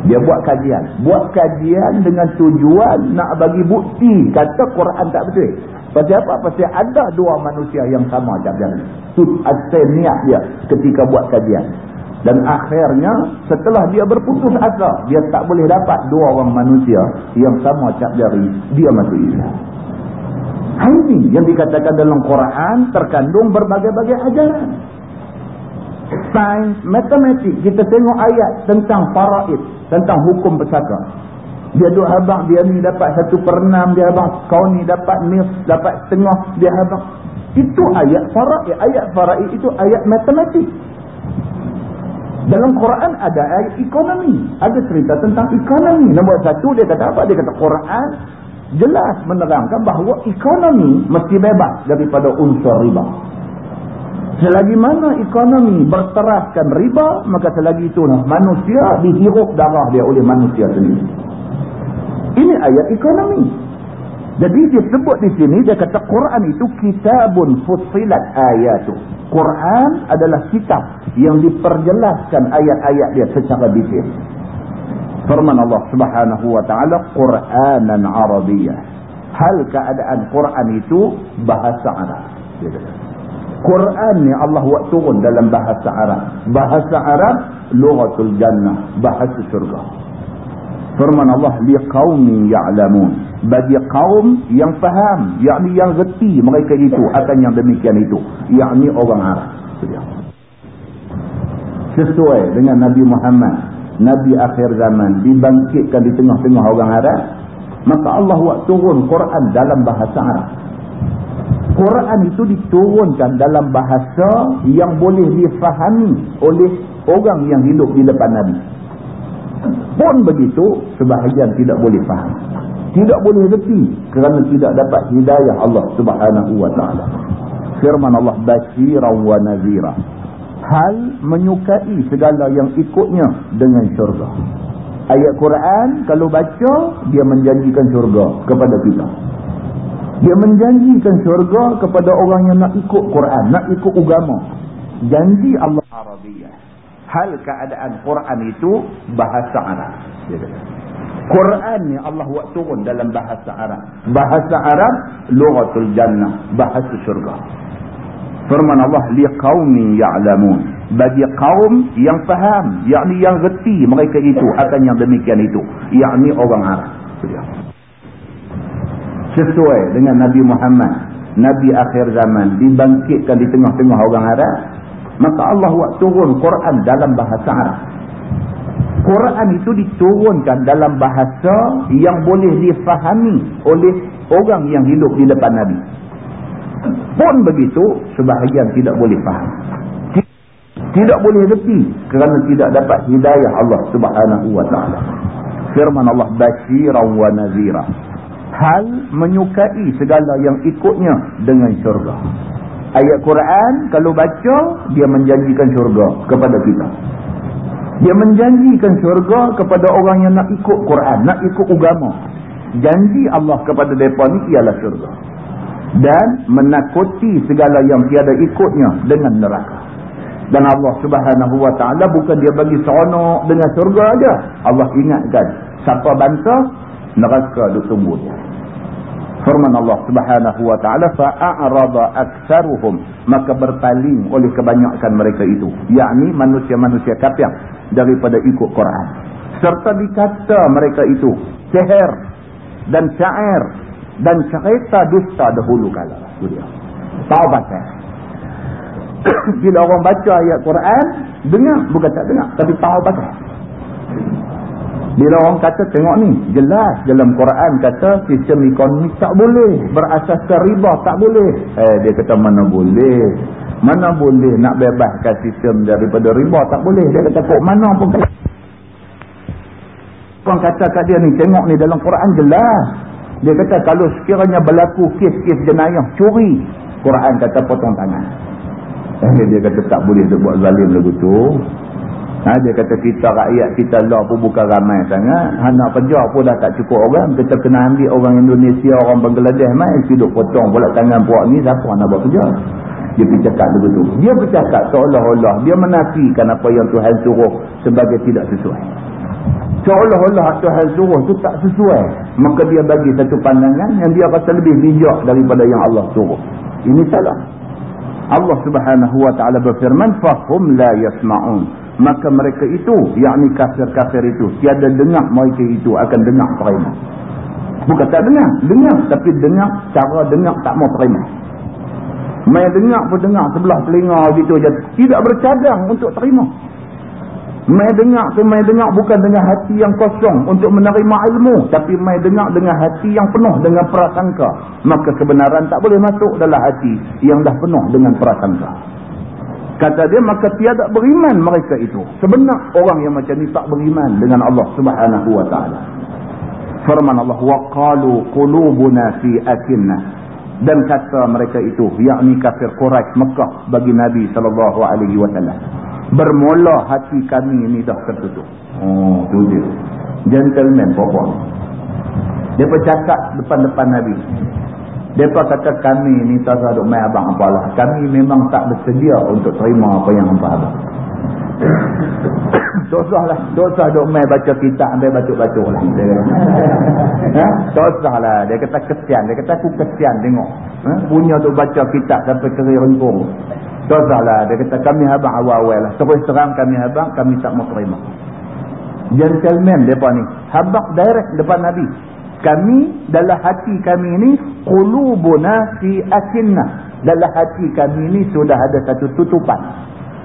Dia buat kajian. Buat kajian dengan tujuan nak bagi bukti kata Quran tak betul. Pasal apa? Pasal ada dua manusia yang sama cap jari. Itu asal niat dia ketika buat kajian. Dan akhirnya setelah dia berputus asa, dia tak boleh dapat dua orang manusia yang sama cap jari, dia masuk Islam. Ini yang dikatakan dalam Quran terkandung berbagai-bagai ajaran sains, matematik, kita tengok ayat tentang faraid, tentang hukum pesaka. Dia duk abang, dia ni dapat satu per enam, dia abang, kau ni dapat nis, dapat setengah, dia abang. Itu ayat faraid. Ayat faraid itu ayat matematik. Dalam Quran ada ayat ekonomi. Ada cerita tentang ekonomi. Nombor satu dia kata apa? Dia kata Quran jelas menerangkan bahawa ekonomi mesti bebas daripada unsur riba. Selagi mana ekonomi berteraskan riba, maka selagi itulah manusia dihirup darah dia oleh manusia sendiri. Ini ayat ekonomi. Jadi dia sebut di sini, dia kata Quran itu kitabun fusilat ayatu. Quran adalah kitab yang diperjelaskan ayat-ayat dia secara detail. Firman Allah subhanahu wa ta'ala, Quranan Arabiyah. Hal keadaan Quran itu bahasa Arab. Quran ni Allah buat turun dalam bahasa Arab. Bahasa Arab, lughatul jannah. Bahasa syurga. Firman Allah, liqawmi ya'lamun. Bagi kaum yang faham. Yakni yang reti mereka itu akan yang demikian itu. Yakni orang Arab. Sesuai dengan Nabi Muhammad. Nabi akhir zaman. Dibangkitkan di tengah-tengah orang Arab. Maka Allah buat turun Quran dalam bahasa Arab. Quran itu diturunkan dalam bahasa yang boleh difahami oleh orang yang hidup di depan Nabi. Pun begitu, sebahagian tidak boleh faham. Tidak boleh reti kerana tidak dapat hidayah Allah subhanahu wa ta'ala. Firman Allah, Bashiran wa nazira. Hal menyukai segala yang ikutnya dengan syurga. Ayat Quran, kalau baca, dia menjanjikan syurga kepada kita. Dia menjanjikan syurga kepada orang yang nak ikut Quran, nak ikut agama. Janji Allah Arabiah. Hal keadaan Quran itu bahasa Arab. Quran ni Allah buat turun dalam bahasa Arab. Bahasa Arab, lughatul jannah, bahasa syurga. Firman Allah, liqawmi ya'lamun. Bagi kaum yang faham, yakni yang reti mereka itu akan yang demikian itu. Yakni orang Arab. Sesuai dengan Nabi Muhammad. Nabi akhir zaman. Dibangkitkan di tengah-tengah orang Arab. Maka Allah buat turun Quran dalam bahasa Arab. Quran itu diturunkan dalam bahasa yang boleh difahami oleh orang yang hidup di depan Nabi. Pun begitu, sebahagian tidak boleh faham. Tidak boleh reti kerana tidak dapat hidayah Allah subhanahu wa ta'ala. Firman Allah, Bashiran wa nazira hal menyukai segala yang ikutnya dengan syurga. Ayat Quran kalau baca dia menjanjikan syurga kepada kita. Dia menjanjikan syurga kepada orang yang nak ikut Quran, nak ikut agama. Janji Allah kepada mereka ni ialah syurga. Dan menakuti segala yang tiada ikutnya dengan neraka. Dan Allah subhanahu wa ta'ala bukan dia bagi seronok dengan syurga aja. Allah ingatkan. Siapa bantah, neraka itu dia. Firman Allah Subhanahu wa taala fa'arada aktsaruhum maka berpaling oleh kebanyakan mereka itu yakni manusia-manusia kafir daripada ikut Quran. serta dikata mereka itu seher dan syair dan cerita dusta dahulu kala. Dia. Tahu baca bila orang baca ayat Quran dengar. Bukan tak dengar tapi tahu baca bila orang kata tengok ni jelas dalam Quran kata sistem ekonomi tak boleh berasaskan riba tak boleh. Eh dia kata mana boleh? Mana boleh nak bebaskan sistem daripada riba tak boleh? Dia kata kok mana pun kata. Orang kata kat dia ni, tengok ni dalam Quran jelas. Dia kata kalau sekiranya berlaku kes-kes jenayah curi, Quran kata potong tangan. Eh, dia kata tak boleh dia buat zalim lagu tu. Ha, dia kata kita rakyat kita lah pun bukan ramai sangat. Anak kerja pun dah tak cukup orang. Kita kena ambil orang Indonesia, orang Bangladesh mai. Hidup potong pula tangan puak ni. Siapa nak buat kerja? Dia bercakap begitu. Dia bercakap seolah-olah. Dia menafikan apa yang Tuhan suruh sebagai tidak sesuai seolah-olah Tuhan suruh tu tak sesuai. Maka dia bagi satu pandangan yang dia rasa lebih bijak daripada yang Allah suruh. Ini salah. Allah subhanahu wa ta'ala berfirman fahum la yasma'un. Maka mereka itu yakni kafir-kafir itu tiada dengar mereka itu akan dengar terima bukan tak dengar dengar tapi dengar cara dengar tak mau terima main dengar pun dengar sebelah telinga gitu je. Tidak bercadang untuk terima Mai dengar tu mai dengar bukan dengan hati yang kosong untuk menerima ilmu. Tapi mai dengar dengan hati yang penuh dengan prasangka. Maka kebenaran tak boleh masuk dalam hati yang dah penuh dengan prasangka. Kata dia maka tiada beriman mereka itu. Sebenar orang yang macam ni tak beriman dengan Allah subhanahu wa ta'ala. Firman Allah. وَقَالُوا قُلُوبُنَا فِي أَكِنَّا Dan kata mereka itu. yakni kafir Quraisy Mekah bagi Nabi SAW bermula hati kami ini dah tertutup. Oh, tu dia. Gentleman, popon. Dia bercakap depan-depan Nabi. Dia kata kami ni tak saduk main abang apalah. Kami memang tak bersedia untuk terima apa yang hampa abang. Dosah lah. Dosah duk main baca kitab ambil baca-baca lah. ha? Dosah lah. Dia kata kesian. Dia kata aku kesian tengok. Ha? Punya duk baca kitab sampai keri rengkung. Dosahlah. Dia kata kami abang awal-awal lah. Terus terang kami abang, kami tak mau terima. Gentleman depan ni. Habak direct depan Nabi. Kami dalam hati kami ni qulubuna fi akinna. Dalam hati kami ni sudah ada satu tutupan.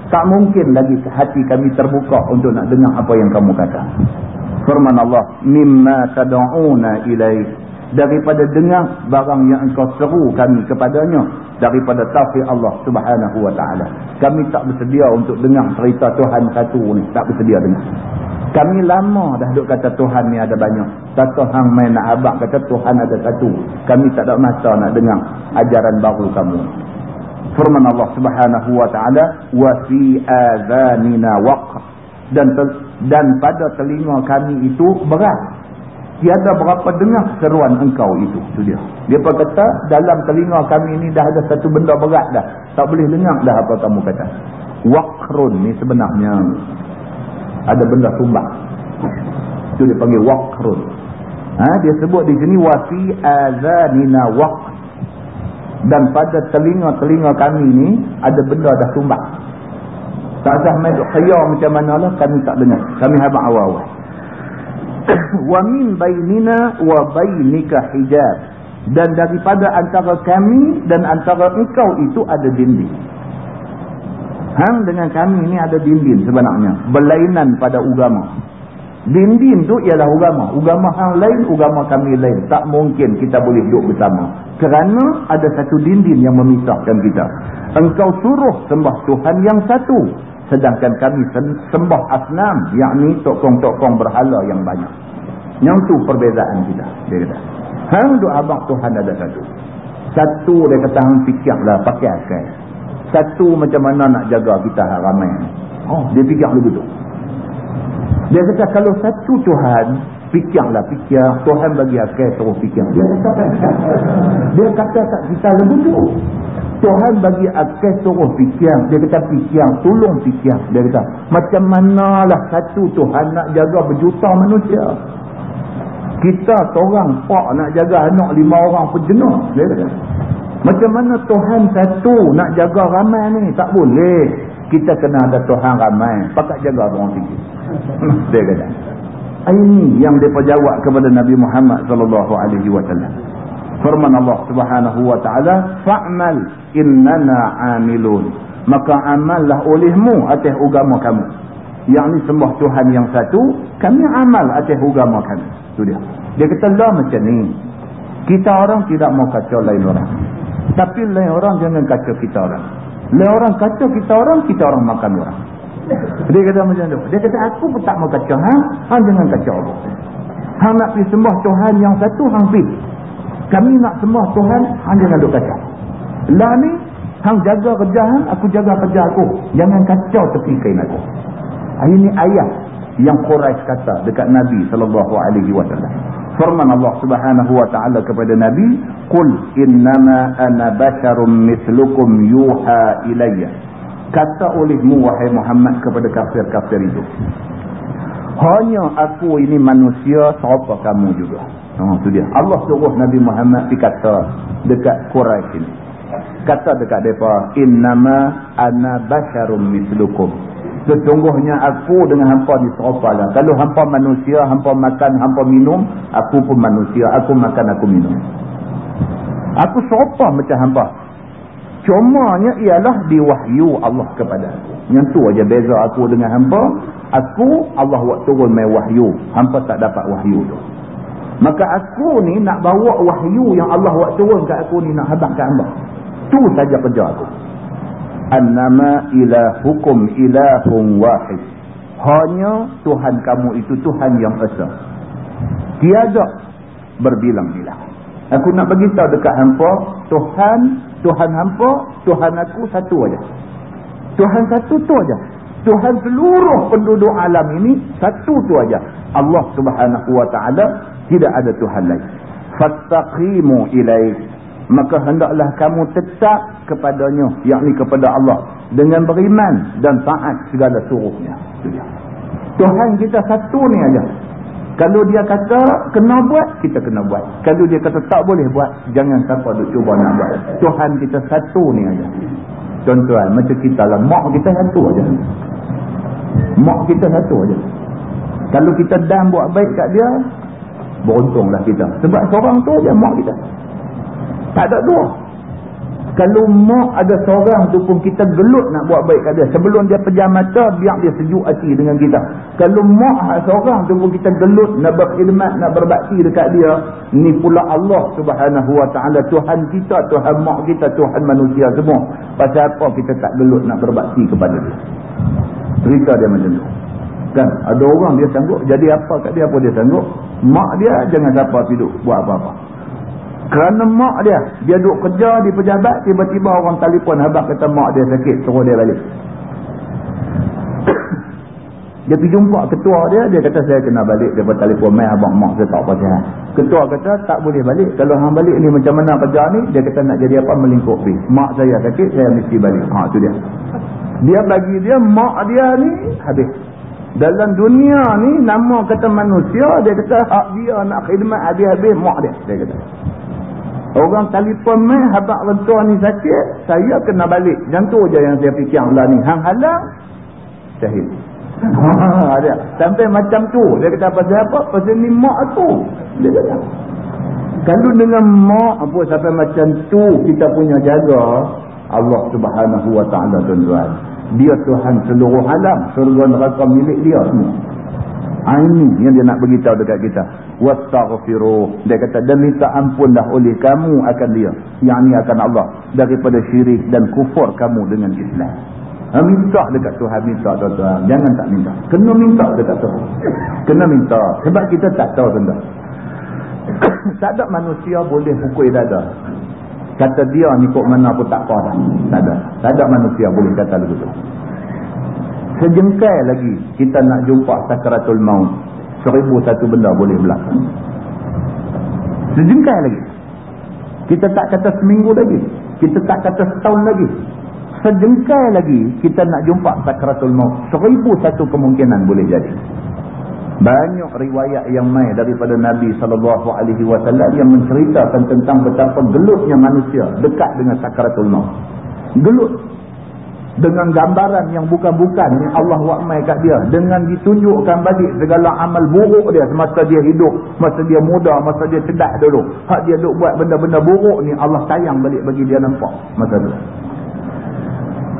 Tak mungkin lagi hati kami terbuka untuk nak dengar apa yang kamu kata. Firman Allah, mimma tad'una ilaih daripada dengar barang yang engkau seru kami kepadanya daripada tauhid Allah Subhanahu wa taala. Kami tak bersedia untuk dengar cerita Tuhan satu ni, tak bersedia dengar. Kami lama dah duk kata Tuhan ni ada banyak. Satu hang main nak abak kata Tuhan ada satu. Kami tak ada masa nak dengar ajaran baru kamu. Firman Allah Subhanahu wa taala, "Wa fi adhanina waqr." Dan dan pada telinga kami itu berat tiada berapa dengar seruan engkau itu. Tu dia. Dia pun kata dalam telinga kami ini dah ada satu benda berat dah. Tak boleh dengar dah apa kamu kata. Waqrun ni sebenarnya ada benda tumbang tu dia panggil waqrun ha, dia sebut di sini wasi azanina waq dan pada telinga-telinga kami ni ada benda dah tumbang tak sah main kaya macam mana lah kami tak dengar. Kami habang awal-awal wa min bainina wa bainika hijab. Dan daripada antara kami dan antara engkau itu ada dinding. Hang dengan kami ini ada dinding sebenarnya. Berlainan pada agama dinding tu ialah agama agama hang lain agama kami lain. Tak mungkin kita boleh duduk bersama. Kerana ada satu dinding yang memisahkan kita. Engkau suruh sembah Tuhan yang satu sedangkan kami sembah asnam yakni tokong-tokong berhala yang banyak. Yang tu perbezaan kita dia kata. Hang doa abang Tuhan ada satu. Satu dia kata hang fikirlah pakai akal satu macam mana nak jaga kita ramai. Oh dia fikir begitu dia kata kalau satu Tuhan fikirlah fikir Tuhan bagi akal terus fikir dia kata dia kata tak kita begitu Tuhan bagi akal suruh fikir. Dia kata fikir. Tolong fikir. Dia kata macam manalah satu Tuhan nak jaga berjuta manusia. Kita seorang pak nak jaga anak lima orang pun jenuh. Dia kata. Macam mana Tuhan satu nak jaga ramai ni? Tak boleh. Kita kena ada Tuhan ramai. Pakat jaga orang sikit. Dia kata. Ini yang mereka jawab kepada Nabi Muhammad sallallahu alaihi wasallam. Firman Allah Subhanahu wa taala, "Fa'mal innana 'amilun." Maka amallah olehmu atas agama kamu. Yang ni sembah Tuhan yang satu, kami amal atas agama kami. Itu dia. Dia kata lah macam ni. Kita orang tidak mau kacau lain orang. Tapi lain orang jangan kacau kita orang. Lain orang kacau kita orang, kita orang makan orang. Dia kata macam tu. Dia kata aku pun tak mau kacau. Ha? Hang jangan kacau Allah. Hang nak pergi sembah Tuhan yang satu, hang pergi. Kami nak sembah Tuhan, hang jangan duk kacau. Lah ni, hang jaga kerja hang, aku jaga kerja aku. Jangan kacau tepi kain aku. Ini ayat yang Quraisy kata dekat Nabi sallallahu alaihi wasallam. Firman Allah Subhanahu wa taala kepada Nabi, "Qul innama ana basyarum mithlukum yuha ilayya." Kata olehmu wahai Muhammad kepada kafir-kafir itu. Hanya aku ini manusia siapa kamu juga? Oh, itu dia. Allah suruh Nabi Muhammad dikata dekat Quraisy ini. Kata dekat mereka innama ana basyarum mislukum sesungguhnya aku dengan hampa di lah. kalau hampa manusia hampa makan hampa minum aku pun manusia. Aku makan aku minum. Aku siapa macam hampa Cumanya ialah diwahyu Allah kepada aku. Yang tu aja beza aku dengan hampa. Aku, Allah buat turun main wahyu. Hampa tak dapat wahyu tu. Maka aku ni nak bawa wahyu yang Allah buat turun ke aku ni nak habak ke hamba. Tu saja kerja aku. Annama ilahukum ilahum wahid. Hanya Tuhan kamu itu Tuhan yang esa. Tiada berbilang-bilang. Aku nak beritahu dekat hampa, Tuhan Tuhan hampa, Tuhan aku satu aja. Tuhan satu tu aja. Tuhan seluruh penduduk alam ini satu tu aja. Allah Subhanahu wa taala tidak ada tuhan lain. Fattaqimu ilaih. Maka hendaklah kamu tetap kepadanya, yakni kepada Allah dengan beriman dan taat segala suruhnya. Tuhan kita satu ni aja. Kalau dia kata kena buat, kita kena buat. Kalau dia kata tak boleh buat, jangan siapa duk cuba nak buat. Tuhan kita satu ni aja. Tuan-tuan, macam kita lah. Mak kita satu aja. Mak kita satu aja. Kalau kita dah buat baik kat dia, beruntunglah kita. Sebab seorang tu aja mak kita. Tak ada dua. Kalau mak ada seorang tu pun kita gelut nak buat baik kat dia. Sebelum dia pejam mata, biar dia sejuk hati dengan kita. Kalau mak seorang tu pun kita gelut nak berkhidmat, nak berbakti dekat dia. Ni pula Allah subhanahu wa ta'ala. Tuhan kita, Tuhan mak kita, Tuhan manusia semua. Pasal apa kita tak gelut nak berbakti kepada dia. Cerita dia macam tu. Kan? Ada orang dia sanggup. Jadi apa kat dia apa dia sanggup. Mak dia jangan siapa hidup buat apa-apa. Kerana mak dia, dia duduk kerja di pejabat, tiba-tiba orang telefon habak kata mak dia sakit, suruh dia balik. dia pergi jumpa ketua dia, dia kata saya kena balik daripada telefon mai abang mak saya tak pasal. Ketua kata tak boleh balik, kalau hang balik ni macam mana kerja ni, dia kata nak jadi apa melingkup pergi. Mak saya sakit, saya mesti balik. Ha tu dia. Dia bagi dia, mak dia ni habis. Dalam dunia ni, nama kata manusia, dia kata hak dia nak khidmat habis-habis mak dia. Dia kata. Orang telefon mai habaq rentua ni sakit, saya kena balik. Tu je yang saya fikir lah ni. Hang halang, syahid. ada. Sampai macam tu. Dia kata pasal apa? Pasal ni mak aku. Dia kata. Kalau dengan mak apa sampai macam tu kita punya jaga Allah subhanahu wa ta'ala tuan-tuan. Dia Tuhan seluruh alam. Surga neraka milik dia semua. Ini yang dia nak beritahu dekat kita. Wastaghfiruh. Dia kata, dan minta ampun dah oleh kamu akan dia. Yang ini akan Allah. Daripada syirik dan kufur kamu dengan Islam. Ha, minta dekat Tuhan, minta tuan-tuan. Jangan tak minta. Kena minta dekat Tuhan. Kena minta. Sebab kita tak tahu tuan-tuan. tak ada manusia boleh pukul dada. Kata dia ni kok mana pun tak apa dah. Tak ada. Tak ada manusia boleh kata begitu sejengkai lagi kita nak jumpa sakaratul maut. Seribu satu benda boleh berlaku sejengkai lagi. Kita tak kata seminggu lagi. Kita tak kata setahun lagi. Sejengkai lagi kita nak jumpa sakaratul maut. Seribu satu kemungkinan boleh jadi. Banyak riwayat yang mai daripada Nabi SAW yang menceritakan tentang betapa gelutnya manusia dekat dengan sakaratul maut. Gelut dengan gambaran yang bukan-bukan ni Allah wakmai kat dia. Dengan ditunjukkan balik segala amal buruk dia. Semasa dia hidup masa dia muda masa dia cedak dulu. Hak dia duk buat benda-benda buruk ni Allah tayang balik bagi dia nampak. Masa tu.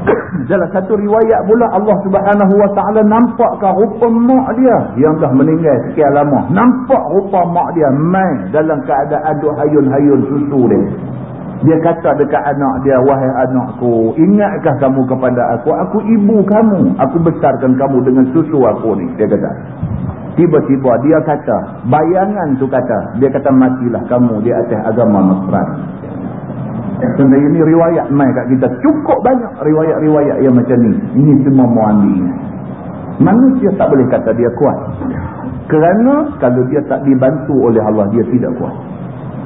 Dalam satu riwayat pula Allah subhanahu wa ta'ala nampakkan rupa mak dia yang dah meninggal sekian lama. Nampak rupa mak dia main dalam keadaan duk hayun-hayun susu dia dia kata dekat anak dia wahai anakku ingatkah kamu kepada aku aku ibu kamu aku besarkan kamu dengan susu aku ni dia kata tiba-tiba dia kata bayangan tu kata dia kata matilah kamu di atas agama Nasrani Tentang ini riwayat mai kat kita. Cukup banyak riwayat-riwayat yang macam ni. Ini semua mu'ambi. Manusia tak boleh kata dia kuat. Kerana kalau dia tak dibantu oleh Allah, dia tidak kuat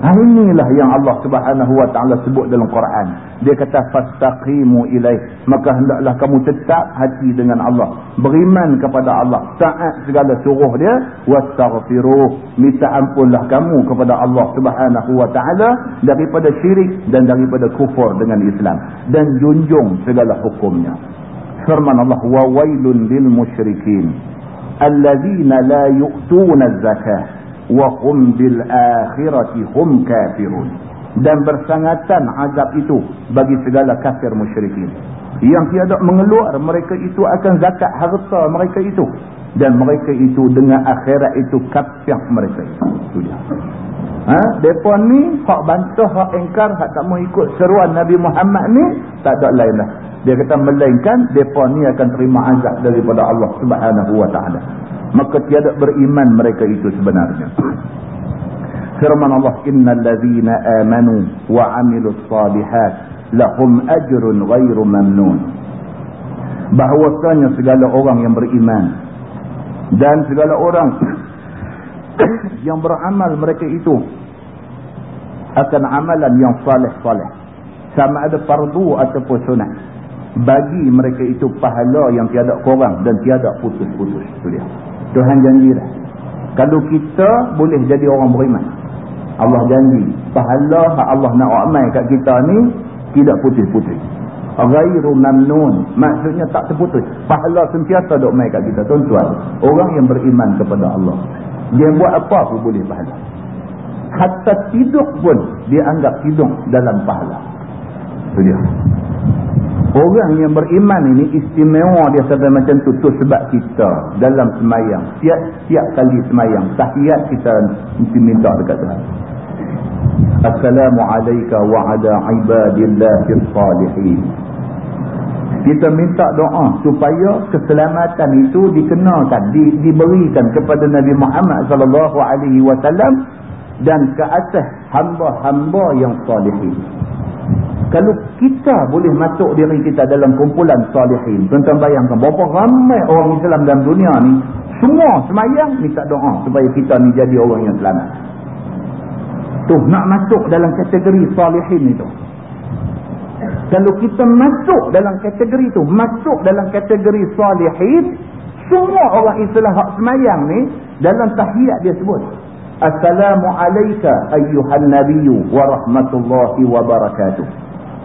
inilah yang Allah Subhanahu wa taala sebut dalam Quran. Dia kata fastaqimu ilaih. Maka hendaklah kamu tetap hati dengan Allah. Beriman kepada Allah. Taat segala suruh dia. Wastaghfiru minta ampunlah kamu kepada Allah Subhanahu wa taala daripada syirik dan daripada kufur dengan Islam. Dan junjung segala hukumnya. Firman Allah wa wailun lil musyrikin alladzina la yu'tuna az-zakata wa hum bil akhirati hum kafirun. Dan bersangatan azab itu bagi segala kafir musyrikin. Yang tiada mengeluar mereka itu akan zakat harta mereka itu. Dan mereka itu dengan akhirat itu kafir mereka itu. Dia. Ha? Depa ni hak bantah hak engkar hak tak mau ikut seruan Nabi Muhammad ni tak ada lain lah dia kata melainkan depa ni akan terima azab daripada Allah Subhanahu wa taala maka tiada beriman mereka itu sebenarnya. Firman Allah innal ladzina amanu wa amilus salihat lahum ajrun ghairu mamnun. Bahwasanya segala orang yang beriman dan segala orang yang beramal mereka itu akan amalan yang saleh-saleh. Sama ada fardu ataupun sunat bagi mereka itu pahala yang tiada kurang dan tiada putus-putus. Itu dia Tuhan janji dah. Kalau kita boleh jadi orang beriman. Allah janji. Pahala Allah nak amal kat kita ni tidak putih-putih. Ghairu mamnun. Maksudnya tak terputus. Pahala sentiasa dok mai kat kita. Tuan-tuan. Orang yang beriman kepada Allah. Dia buat apa pun boleh pahala. Hatta tidur pun dia anggap tidur dalam pahala. Itu dia. Orang yang beriman ini istimewa dia sampai macam tu tu sebab kita dalam semayang. Tiap-tiap kali semayang. Tahiyat kita mesti minta dekat Tuhan. Assalamualaikum wa ala ibadillahir salihin. Kita minta doa supaya keselamatan itu dikenakan, di, diberikan kepada Nabi Muhammad sallallahu alaihi wasallam dan ke atas hamba-hamba yang salihin. Kalau kita boleh masuk diri kita dalam kumpulan salihin. Tuan-tuan bayangkan berapa ramai orang Islam dalam dunia ni. Semua semayang minta doa supaya kita ni jadi orang yang selamat. Tu nak masuk dalam kategori salihin itu. Kalau kita masuk dalam kategori itu. Masuk dalam kategori salihin. Semua orang Islam hak semayang ni. Dalam tahiyat dia sebut. Assalamualaikum ayyuhan nabiyyu wa rahmatullahi wa barakatuh.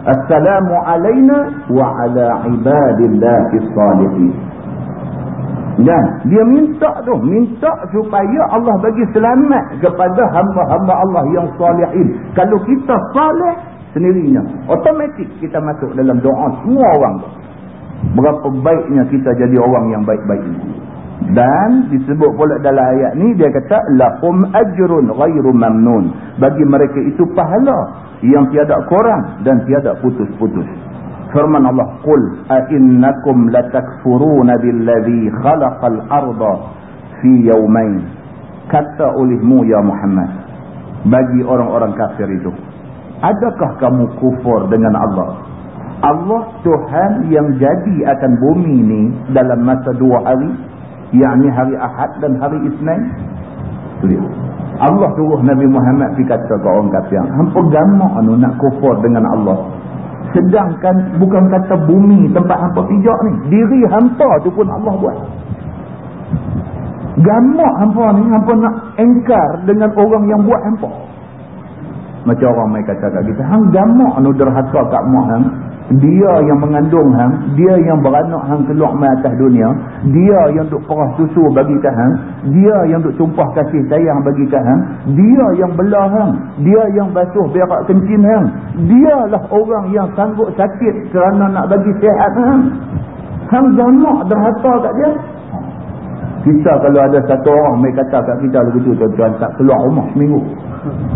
Assalamu alayna wa ala ibadillahis salihin. Dan dia minta tu, minta supaya Allah bagi selamat kepada hamba-hamba Allah yang salihin. Kalau kita salih sendirinya, otomatik kita masuk dalam doa semua orang tu. Berapa baiknya kita jadi orang yang baik-baik ini. Dan disebut pula dalam ayat ni dia kata lahum ajrun ghairu mamnun. Bagi mereka itu pahala yang tiada kurang dan tiada putus-putus. Firman Allah, "Qul a innakum latakfuruna billazi khalaqal arda fi yawmayn." Kata olehmu ya Muhammad bagi orang-orang kafir itu, adakah kamu kufur dengan Allah? Allah Tuhan yang jadi akan bumi ini dalam masa dua hari, yakni hari Ahad dan hari Isnin. Itu Allah suruh Nabi Muhammad pergi kata ke orang kafir. Hampa gamak anu nak kufur dengan Allah. Sedangkan bukan kata bumi tempat hampa pijak ni. Diri hampa tu pun Allah buat. Gamak hampa ni, hampa nak engkar dengan orang yang buat hampa. Macam orang mai kata kat kita, hang gamak anu derhaka kat hang. Dia yang mengandung hang dia yang beranak hang keluar mai atas dunia dia yang duk perah susu bagi ke hang dia yang duk tumpah kasih sayang bagi ke hang dia yang belah hang dia yang basuh berak kencing hang dialah orang yang sanggup sakit kerana nak bagi sihat hang. Hang jamak derhaka kat dia kita kalau ada satu orang mai kata kat kita begitu tuan-tuan tak keluar rumah seminggu.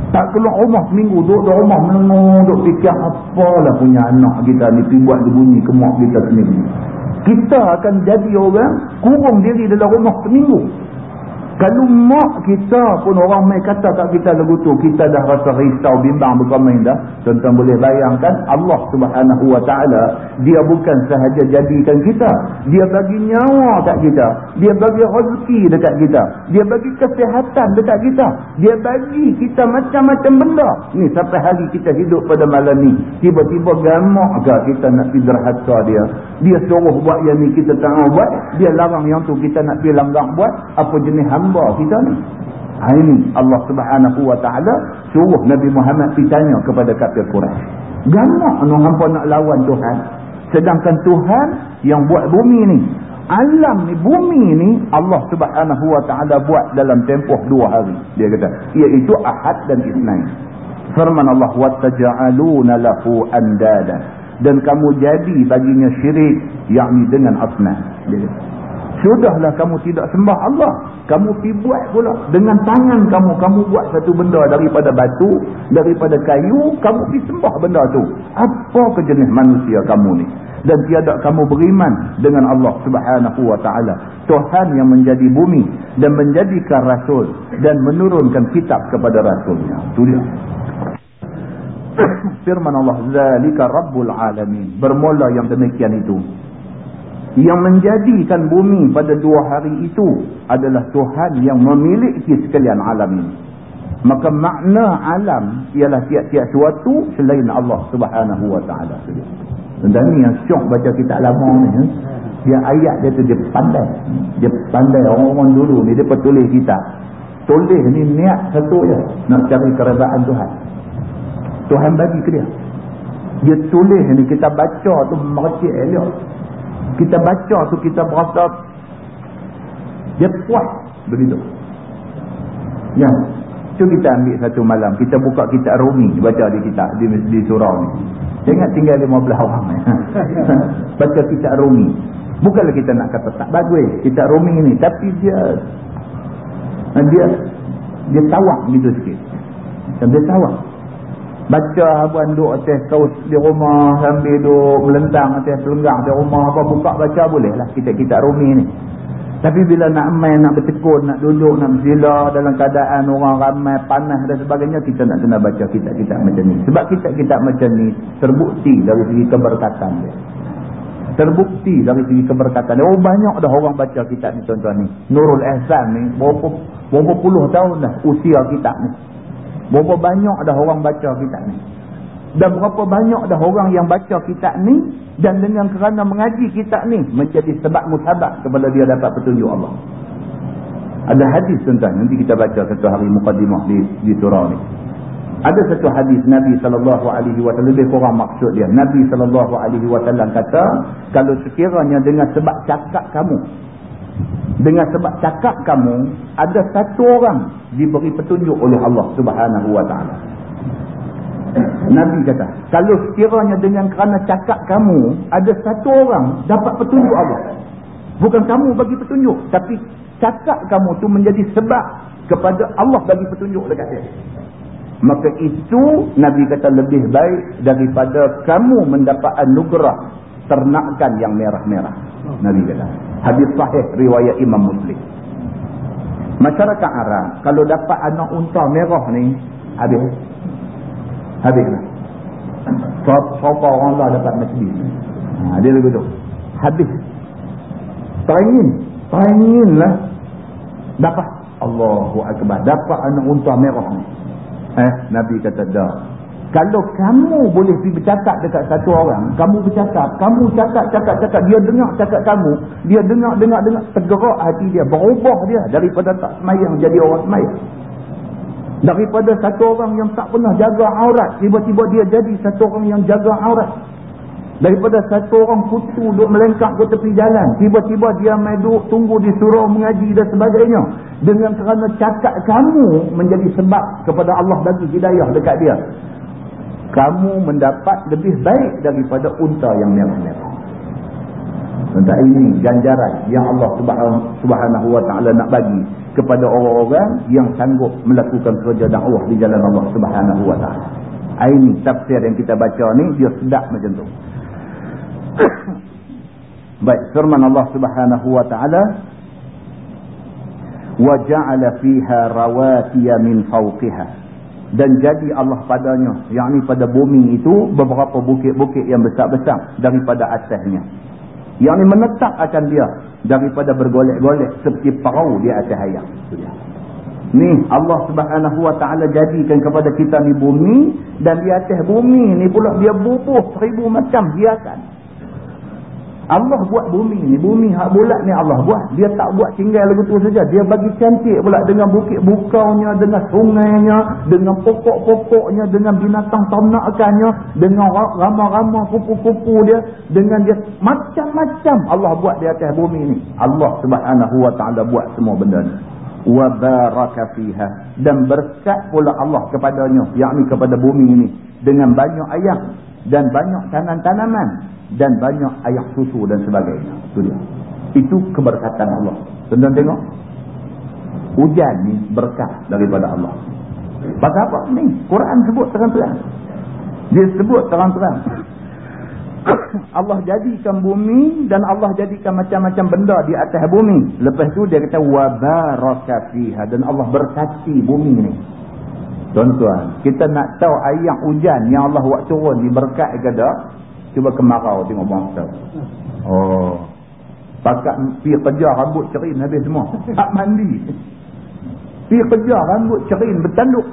Tak keluar rumah seminggu duduk di rumah menengok duduk fikir apalah punya anak kita ni pergi buat bunyi kemak kita sendiri. Kita akan jadi orang kurung diri dalam rumah seminggu kalau mak kita pun orang main kata kat kita lagu tu, kita dah rasa risau, bimbang berkomeng dah. Tuan-tuan boleh bayangkan, Allah subhanahu wa ta'ala, dia bukan sahaja jadikan kita. Dia bagi nyawa kat kita. Dia bagi rezeki dekat kita. Dia bagi kesihatan dekat kita. Dia bagi kita macam-macam benda. Ni sampai hari kita hidup pada malam ni. Tiba-tiba gamak ke kita nak pergi derhaka dia. Dia suruh buat yang ni kita tak buat. Dia larang yang tu kita nak pergi langgar buat. Apa jenis hamba hamba kita ni. Ha ini Allah Subhanahu wa taala suruh Nabi Muhammad bertanya kepada kafir Quraisy. Gamak no hangpa nak lawan Tuhan? Sedangkan Tuhan yang buat bumi ni, alam ni bumi ni Allah Subhanahu wa taala buat dalam tempoh dua hari. Dia kata, iaitu Ahad dan Isnin. Firman Allah taj'aluna lahu andada dan kamu jadi baginya syirik yakni dengan asnam. Dia kata, Sudahlah kamu tidak sembah Allah. Kamu pergi buat pula. Dengan tangan kamu, kamu buat satu benda daripada batu, daripada kayu, kamu pergi sembah benda tu. Apa kejenis manusia kamu ni? Dan tiada kamu beriman dengan Allah subhanahu wa ta'ala. Tuhan yang menjadi bumi dan menjadikan rasul dan menurunkan kitab kepada rasulnya. Itu dia. Firman Allah, Zalika Rabbul Alamin. Bermula yang demikian itu yang menjadikan bumi pada dua hari itu adalah Tuhan yang memiliki sekalian alam ini. Maka makna alam ialah tiap-tiap suatu selain Allah subhanahu wa ta'ala. Dan ni yang syok baca kitab lama ni. Eh. Dia ayat dia tu dia pandai. Dia pandai orang-orang dulu ni dia petulis kitab. Tulis ni niat satu je. Nak cari keredaan Tuhan. Tuhan bagi ke dia. Dia tulis ni kita baca tu mercik elok kita baca tu kita berasa dia puas begitu. Ya. Tu kita ambil satu malam. Kita buka kitab Rumi. Baca di kitab di, di surau ni. Jangan tinggal 15 orang baca kitab Rumi. Bukanlah kita nak kata tak bagus kitab Rumi ni. Tapi dia dia dia tawak gitu sikit. Dia tawak baca abuan duk atas kaus di rumah sambil duk melentang atas selenggang di rumah apa buka baca boleh lah kita-kita rumi ni tapi bila nak main, nak bertekun, nak duduk, nak bersila dalam keadaan orang ramai, panas dan sebagainya, kita nak kena baca kitab-kitab macam ni. Sebab kitab-kitab macam ni terbukti dari segi keberkatan dia. Terbukti dari segi keberkatan dia. Oh banyak dah orang baca kitab ni tuan-tuan ni. Nurul Ehsan ni, berapa, berapa puluh tahun dah usia kitab ni. Berapa banyak dah orang baca kitab ni. Dan berapa banyak dah orang yang baca kitab ni. Dan dengan kerana mengaji kitab ni. Menjadi sebab musabak kepada dia dapat petunjuk Allah. Ada hadis tuan-tuan. Nanti kita baca satu hari mukadimah di, di surau ni. Ada satu hadis Nabi SAW. Lebih kurang maksud dia. Nabi SAW kata. Kalau sekiranya dengan sebab cakap kamu dengan sebab cakap kamu ada satu orang diberi petunjuk oleh Allah Subhanahu wa taala. Nabi kata, kalau sekiranya dengan kerana cakap kamu ada satu orang dapat petunjuk Allah. Bukan kamu bagi petunjuk, tapi cakap kamu tu menjadi sebab kepada Allah bagi petunjuk dekat dia. Maka itu Nabi kata lebih baik daripada kamu mendapat anugerah ternakan yang merah-merah. Nabi kata. Hadis sahih riwayat Imam Muslim. Masyarakat Arab kalau dapat anak unta merah ni habis. Habislah. Siapa orang lah dapat ni. Ha, dia lebih tu. Habis. Teringin. Teringin lah. Dapat. Allahu Akbar. Dapat anak unta merah ni. Eh, Nabi kata dah. Kalau kamu boleh pergi bercakap dekat satu orang, kamu bercakap, kamu cakap, cakap, cakap, dia dengar cakap kamu, dia dengar, dengar, dengar, tergerak hati dia, berubah dia daripada tak semayang jadi orang semayang. Daripada satu orang yang tak pernah jaga aurat, tiba-tiba dia jadi satu orang yang jaga aurat. Daripada satu orang kutu duduk melengkap ke tepi jalan. Tiba-tiba dia main duduk tunggu di surau mengaji dan sebagainya. Dengan kerana cakap kamu menjadi sebab kepada Allah bagi hidayah dekat dia. Kamu mendapat lebih baik daripada unta yang merah-merah. Tentang ini ganjaran yang Allah subhanahu wa ta'ala nak bagi kepada orang-orang yang sanggup melakukan kerja dakwah di jalan Allah subhanahu wa ta'ala. Ini tafsir yang kita baca ni dia sedap macam tu. Baik, firman Allah Subhanahu wa taala ja'ala fiha rawatiya min fawqiha dan jadi Allah padanya yakni pada bumi itu beberapa bukit-bukit yang besar-besar daripada atasnya. Yakni menetap akan dia daripada bergolek-golek seperti perahu di atas air. Ni Allah subhanahu wa ta'ala jadikan kepada kita ni bumi dan di atas bumi ni pula dia bubuh seribu macam hiasan Allah buat bumi ni, bumi hak bulat ni Allah buat. Dia tak buat tinggal begitu saja. Dia bagi cantik pula dengan bukit bukaunya, dengan sungainya, dengan pokok-pokoknya, dengan binatang ternakannya, dengan ramah-ramah kupu-kupu dia, dengan dia macam-macam Allah buat di atas bumi ni. Allah Subhanahu wa taala buat semua benda ni. Wa baraka fiha dan berkat pula Allah kepadanya, yakni kepada bumi ini dengan banyak ayat dan banyak tanam-tanaman dan banyak air susu dan sebagainya. Itu dia. Itu keberkatan Allah. Tuan-tuan tengok. Hujan ni berkat daripada Allah. Pasal apa ni? Quran sebut terang-terang. Dia sebut terang-terang. Allah jadikan bumi dan Allah jadikan macam-macam benda di atas bumi. Lepas tu dia kata wabaraka fiha dan Allah berkati bumi ni. Tuan-tuan, kita nak tahu ayat hujan yang Allah buat turun di berkat ke tak? Cuba kemarau tengok bangsa. Oh. Pakat pergi kerja rambut cerin habis semua. Tak mandi. Pergi kerja rambut cerin bertanduk.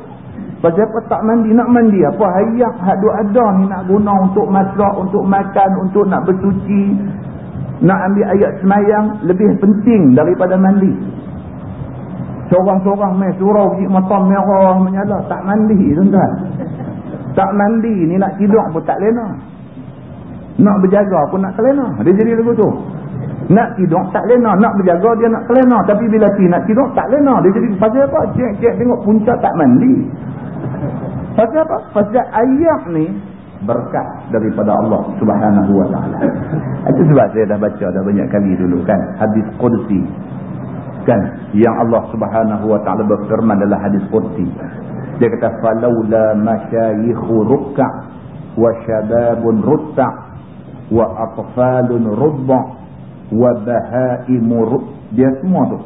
Pasal apa tak mandi? Nak mandi apa? Hayak hak ada ni nak guna untuk masak, untuk makan, untuk nak bersuci. Nak ambil ayat semayang lebih penting daripada mandi. Seorang-seorang main surau pergi mata merah menyala. Tak mandi tuan-tuan. Tak mandi ni nak tidur pun tak lena. Nak berjaga pun nak kelena. Dia jadi lagu tu. Nak tidur tak lena. Nak berjaga dia nak kelena. Tapi bila ti nak tidur tak lena. Dia jadi pasal apa? Cik-cik tengok punca tak mandi. Pasal apa? Pasal ayat ni berkat daripada Allah subhanahu wa ta'ala. Itu sebab saya dah baca dah banyak kali dulu kan. Hadis Qudsi. Kan. Yang Allah subhanahu wa ta'ala berfirman dalam hadis Qudsi. Dia kata, فَلَوْلَا مَشَايِخُ رُكَّعْ وَشَبَابٌ رُتَّعْ atfalun rubba wa bahaimu dia semua tu.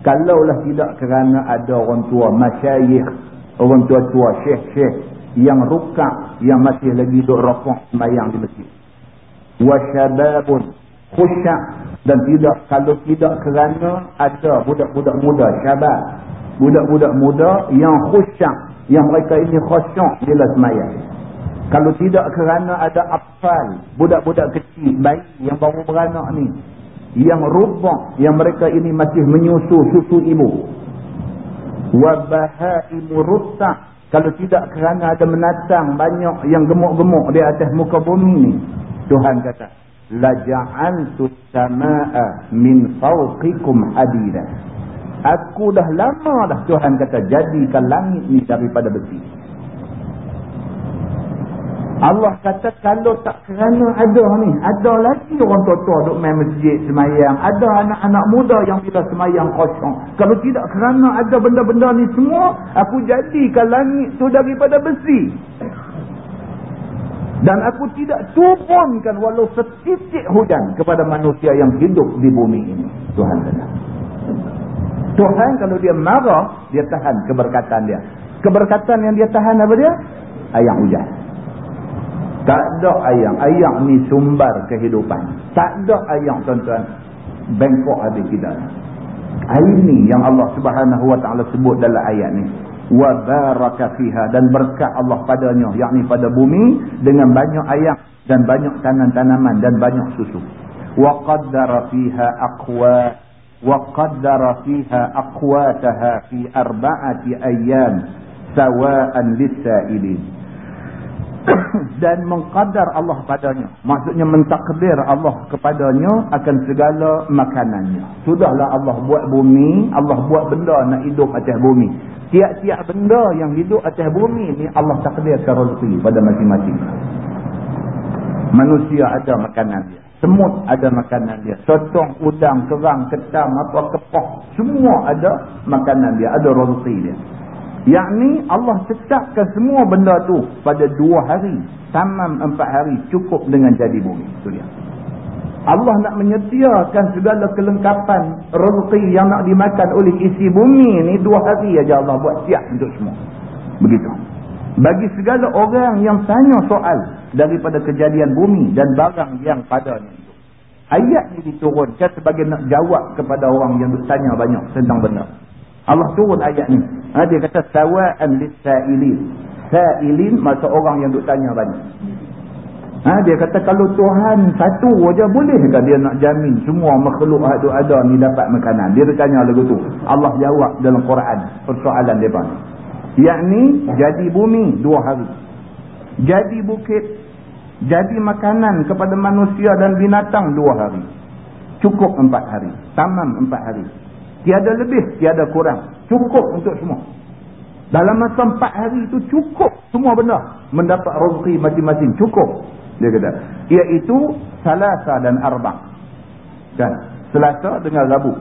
Kalaulah tidak kerana ada orang tua masyayikh orang tua-tua syekh-syekh yang rukak yang masih lagi duduk rokok sembahyang di masjid. Wa syababun khusyak dan tidak kalau tidak kerana ada budak-budak muda syabab. Budak-budak muda yang khusyak yang mereka ini khusyuk bila sembahyang kalau tidak kerana ada afal, budak-budak kecil, bayi yang baru beranak ni. Yang rubah, yang mereka ini masih menyusu susu ibu. Wabahaimu rutak. Kalau tidak kerana ada menatang banyak yang gemuk-gemuk di atas muka bumi ni. Tuhan kata, Laja'antu sama'a min fawqikum hadida. Aku dah lama dah Tuhan kata, jadikan langit ni daripada besi. Allah kata kalau tak kerana ada ni, ada lagi orang tua-tua duduk main masjid semayang. Ada anak-anak muda yang bila semayang kosong. Kalau tidak kerana ada benda-benda ni semua, aku jadikan langit tu daripada besi. Dan aku tidak turunkan walau setitik hujan kepada manusia yang hidup di bumi ini. Tuhan kata. Tuhan kalau dia marah, dia tahan keberkatan dia. Keberkatan yang dia tahan apa dia? Ayam hujan. Tak ada ayam. Ayam ni sumber kehidupan. Tak ada ayam tuan-tuan. Bengkok habis kita. Ini yang Allah subhanahu wa ta'ala sebut dalam ayat ni. Wa baraka fiha. Dan berkat Allah padanya. Yakni pada bumi. Dengan banyak ayam. Dan banyak tanam-tanaman. Dan banyak susu. Wa qaddara fiha aqwa. Wa qaddara fiha aqwataha fi arba'ati ayam. Dan mengqadar Allah padanya. Maksudnya mentakdir Allah kepadanya akan segala makanannya. Sudahlah Allah buat bumi, Allah buat benda nak hidup atas bumi. Tiap-tiap benda yang hidup atas bumi ni Allah takdirkan rezeki pada masing-masing. Manusia ada makanan dia. Semut ada makanan dia. Sotong, udang, kerang, ketam, apa kepah. Semua ada makanan dia. Ada rezeki dia. Yang ni Allah cekakkan semua benda tu pada dua hari. Tamam empat hari cukup dengan jadi bumi. Itu dia. Allah nak menyediakan segala kelengkapan rezeki yang nak dimakan oleh isi bumi ni dua hari aja Allah buat siap untuk semua. Begitu. Bagi segala orang yang tanya soal daripada kejadian bumi dan barang yang padanya itu. Ayat ni diturunkan sebagai nak jawab kepada orang yang bertanya banyak tentang benda. Allah turun ayat ni. Ha, dia kata sawa'an lis-sa'ilin. Sa'ilin masa orang yang duk tanya banyak. Ha, dia kata kalau Tuhan satu aja boleh ke dia nak jamin semua makhluk ada ada ni dapat makanan. Dia bertanya lagu tu. Allah jawab dalam Quran persoalan depa. Yakni jadi bumi dua hari. Jadi bukit jadi makanan kepada manusia dan binatang dua hari. Cukup empat hari. Tamam empat hari. Tiada lebih, tiada kurang. Cukup untuk semua. Dalam masa empat hari itu cukup semua benda. Mendapat rezeki masing-masing. Cukup. Dia kata. Iaitu salasa dan arba. Kan? Selasa dengan rabu.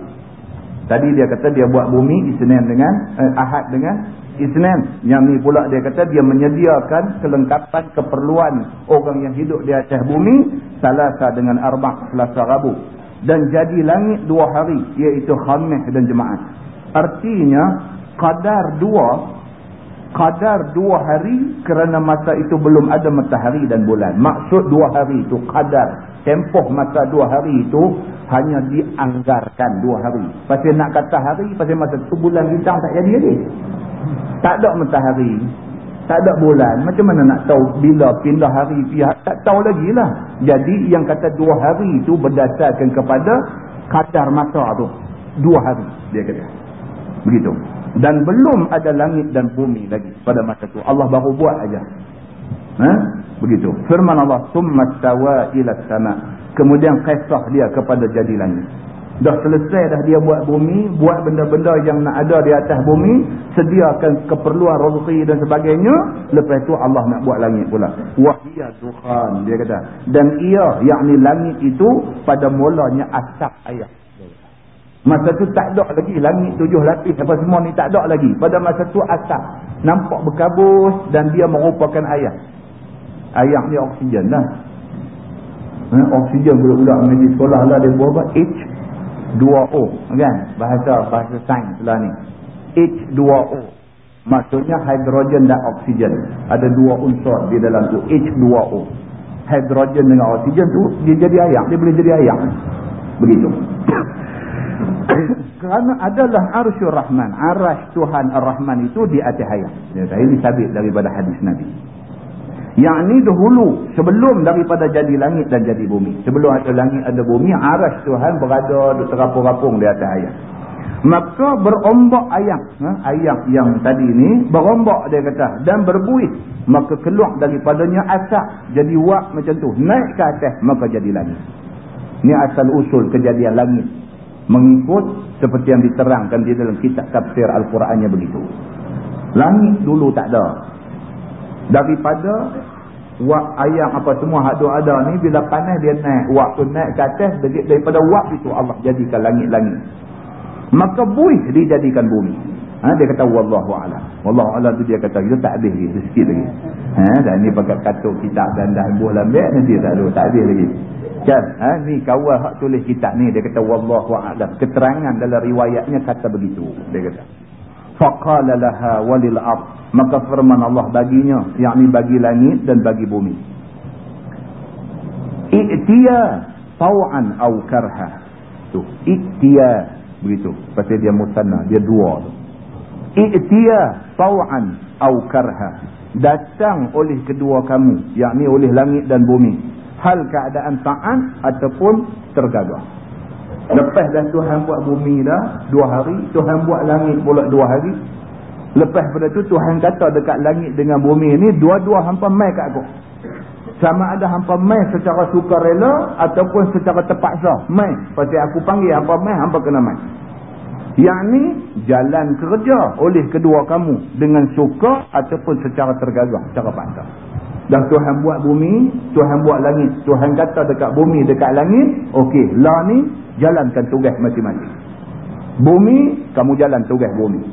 Tadi dia kata dia buat bumi Isnin dengan eh, Ahad dengan Isnin. Yang ni pula dia kata dia menyediakan kelengkapan keperluan orang yang hidup di atas bumi. Salasa dengan arba. Selasa rabu dan jadi langit dua hari iaitu khamis dan jemaah artinya kadar dua kadar dua hari kerana masa itu belum ada matahari dan bulan. Maksud dua hari itu kadar tempoh masa dua hari itu hanya dianggarkan dua hari. Pasal nak kata hari pasal masa itu bulan bintang tak jadi lagi. Tak ada matahari tak ada bulan. Macam mana nak tahu bila pindah hari pihak? Tak tahu lagi lah. Jadi yang kata dua hari itu berdasarkan kepada kadar masa tu. Dua hari dia kata. Begitu. Dan belum ada langit dan bumi lagi pada masa tu. Allah baru buat aja. Ha? Begitu. Firman Allah. Summa stawa ila sama. Kemudian kisah dia kepada jadi langit. Dah selesai dah dia buat bumi, buat benda-benda yang nak ada di atas bumi, sediakan keperluan rezeki dan sebagainya, lepas tu Allah nak buat langit pula. Wahia dukhan, dia kata. Dan ia, yakni langit itu pada mulanya asap ayat. Masa tu tak ada lagi langit tujuh lapis apa semua ni tak ada lagi. Pada masa tu asap. Nampak berkabus dan dia merupakan ayat. Ayat ni oksigen lah. Ha, oksigen budak-budak mengaji sekolah lah dia buat apa? H 2O kan? Bahasa bahasa sains lah ni. H2O maksudnya hidrogen dan oksigen. Ada dua unsur di dalam tu H2O hidrogen dengan oksigen tu dia jadi air dia boleh jadi air begitu. Kerana adalah arsyur rahman arash Tuhan ar-Rahman itu di atas air ini sabit daripada hadis Nabi yang ni dahulu sebelum daripada jadi langit dan jadi bumi. Sebelum ada langit ada bumi, aras Tuhan berada terapung-rapung di atas ayam. Maka berombak ayam. Ha? Ayam yang tadi ni berombak dia kata. Dan berbuih. Maka keluar daripadanya asap. Jadi wak macam tu. Naik ke atas maka jadi langit. Ini asal usul kejadian langit. Mengikut seperti yang diterangkan di dalam kitab tafsir Al-Qurannya begitu. Langit dulu tak ada daripada wak ayam apa semua hak ada ni bila panas dia naik wak tu naik ke atas daripada wak itu Allah jadikan langit-langit. Maka buih dijadikan bumi. Ha, dia kata wallahu a'lam. Wallahu a'lam tu dia kata kita tak habis lagi sikit lagi. Ha, dan ni pakai katuk kitab dan dah buah lambek nanti tak ada tak habis lagi. Kan? Ha, ni kawal hak tulis kitab ni. Dia kata wallahu a'lam. Keterangan dalam riwayatnya kata begitu dia kata faqala laha walil ardh maka firman Allah baginya yakni bagi langit dan bagi bumi. I'tiya taw'an aw karha. Tu i'tiya begitu. Pasal dia musanna dia dua tu. I'tiya taw'an aw karha. Datang oleh kedua kamu yakni oleh langit dan bumi. Hal keadaan ta'an ataupun tergagah lepas dah Tuhan buat bumi dah dua hari Tuhan buat langit pula dua hari Lepas pada tu Tuhan kata dekat langit dengan bumi ni dua-dua hampa mai kat aku. Sama ada hampa mai secara sukarela ataupun secara terpaksa. Mai. Pasal aku panggil hampa mai, hampa kena mai. Yang ni jalan kerja oleh kedua kamu dengan suka ataupun secara tergagah, secara paksa. Dan Tuhan buat bumi, Tuhan buat langit. Tuhan kata dekat bumi, dekat langit, okey, lah ni jalankan tugas masing-masing. Bumi, kamu jalan tugas bumi.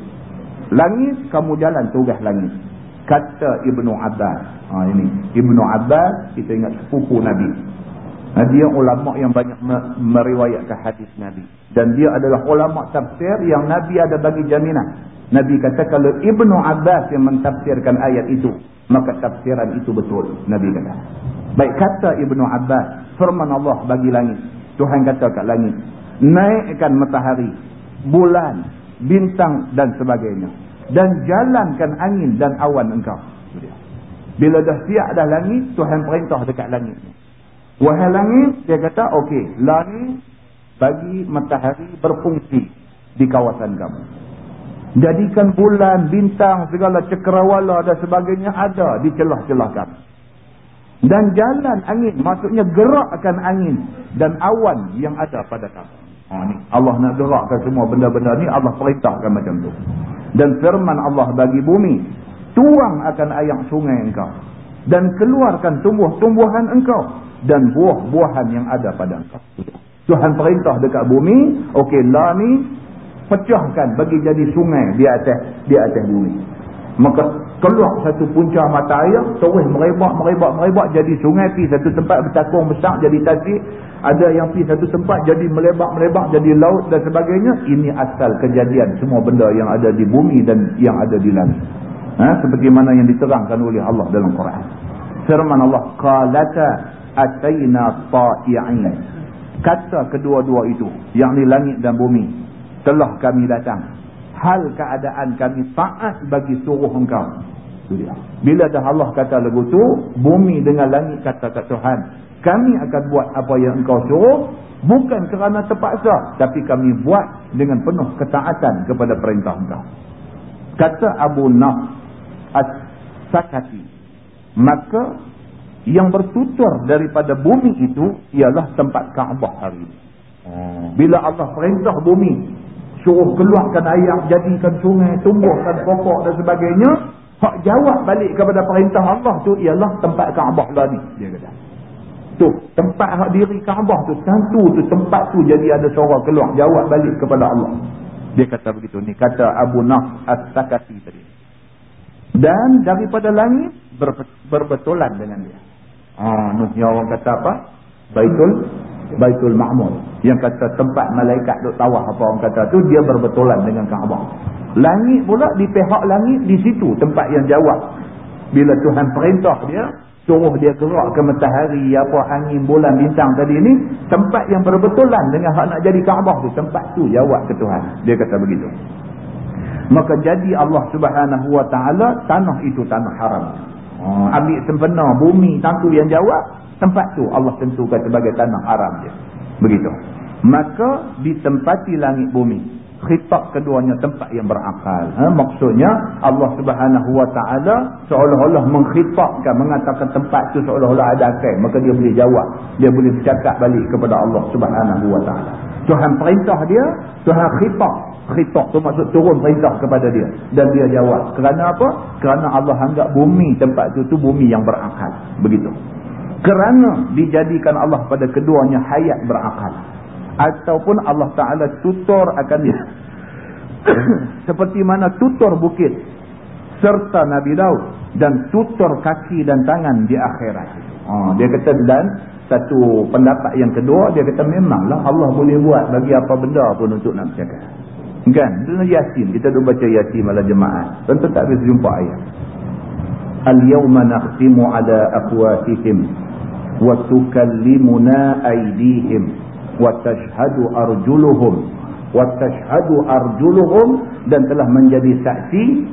Langit, kamu jalan tugas langit. Kata Ibnu Abbas. Ha, ini. Ibnu Abbas, kita ingat sepupu Nabi. Nah, dia ulama yang banyak meriwayatkan hadis Nabi. Dan dia adalah ulama tafsir yang Nabi ada bagi jaminan. Nabi kata kalau Ibnu Abbas yang mentafsirkan ayat itu, maka tafsiran itu betul. Nabi kata. Baik kata Ibnu Abbas, firman Allah bagi langit. Tuhan kata kat langit, naikkan matahari, bulan, bintang dan sebagainya. Dan jalankan angin dan awan engkau. Bila dah siap dah langit, Tuhan perintah dekat langit. Wahai langit, dia kata, okey, langit bagi matahari berfungsi di kawasan kamu. Jadikan bulan, bintang, segala cekrawala dan sebagainya ada di celah-celah kamu. Dan jalan angin, maksudnya gerakkan angin dan awan yang ada pada kamu. Ha, ni. Allah nak gerakkan semua benda-benda ni Allah perintahkan macam tu. Dan firman Allah bagi bumi, tuang akan air sungai engkau dan keluarkan tumbuh-tumbuhan engkau dan buah-buahan yang ada pada engkau. Tuhan perintah dekat bumi, okey lah ni pecahkan bagi jadi sungai di atas di atas bumi. Maka keluar satu punca mata air, terus merebak, merebak, merebak jadi sungai, pi satu tempat bertakung besar jadi tasik, ada yang pi satu tempat jadi melebak melebak jadi laut dan sebagainya. Ini asal kejadian semua benda yang ada di bumi dan yang ada di langit. Ha? seperti mana yang diterangkan oleh Allah dalam Quran. Firman Allah qalata ataina ta'i'in kata kedua-dua itu yang di langit dan bumi telah kami datang hal keadaan kami taat bagi suruh engkau. Bila dah Allah kata lagu tu bumi dengan langit kata kat Tuhan kami akan buat apa yang engkau suruh bukan kerana terpaksa tapi kami buat dengan penuh ketaatan kepada perintah engkau. Kata Abu Naf As-Sakati maka yang bertutur daripada bumi itu ialah tempat Kaabah hari ini. Bila Allah perintah bumi suruh keluarkan air jadikan sungai tumbuhkan pokok dan sebagainya hak jawab balik kepada perintah Allah tu ialah tempat Kaabah lah ni dia kata Tu, tempat hak diri Kaabah tu, tentu tu tempat tu jadi ada suara keluar jawab balik kepada Allah. Dia kata begitu ni, kata Abu Naf As-Sakati tadi. Dan daripada langit ber, berbetulan dengan dia. Ah, ha, yang orang kata apa? Baitul Baitul Ma'mur. Yang kata tempat malaikat duk tawah apa orang kata tu dia berbetulan dengan Kaabah. Langit pula di pihak langit di situ tempat yang jawab. Bila Tuhan perintah dia, suruh dia gerak ke matahari apa angin bulan bintang tadi ni tempat yang berbetulan dengan hak nak jadi Kaabah tu tempat tu jawab ke Tuhan dia kata begitu maka jadi Allah subhanahu wa ta'ala tanah itu tanah haram oh, ambil sempena bumi tentu yang jawab tempat tu Allah tentukan sebagai tanah haram dia begitu maka ditempati langit bumi khitab keduanya tempat yang berakal. Ha? Maksudnya Allah subhanahu wa ta'ala seolah-olah mengkhitabkan, mengatakan tempat tu seolah-olah ada akal. Maka dia boleh jawab. Dia boleh bercakap balik kepada Allah subhanahu wa ta'ala. Tuhan perintah dia, Tuhan khitab. Khitab tu maksud turun perintah kepada dia. Dan dia jawab. Kerana apa? Kerana Allah anggap bumi tempat tu tu bumi yang berakal. Begitu. Kerana dijadikan Allah pada keduanya hayat berakal. Ataupun Allah Ta'ala tutor akan dia. Seperti mana tutor bukit serta Nabi Daud dan tutor kaki dan tangan di akhirat. Oh, dia kata dan satu pendapat yang kedua dia kata memanglah Allah boleh buat bagi apa benda pun untuk nak bercakap kan? Dalam yasin. Kita dah baca yasin malam jemaah tentu tak bisa jumpa ayat. Al-yawma nakhtimu ala afwatihim tukallimuna aydihim watashhadu arjuluhum watashhadu arjuluhum dan telah menjadi saksi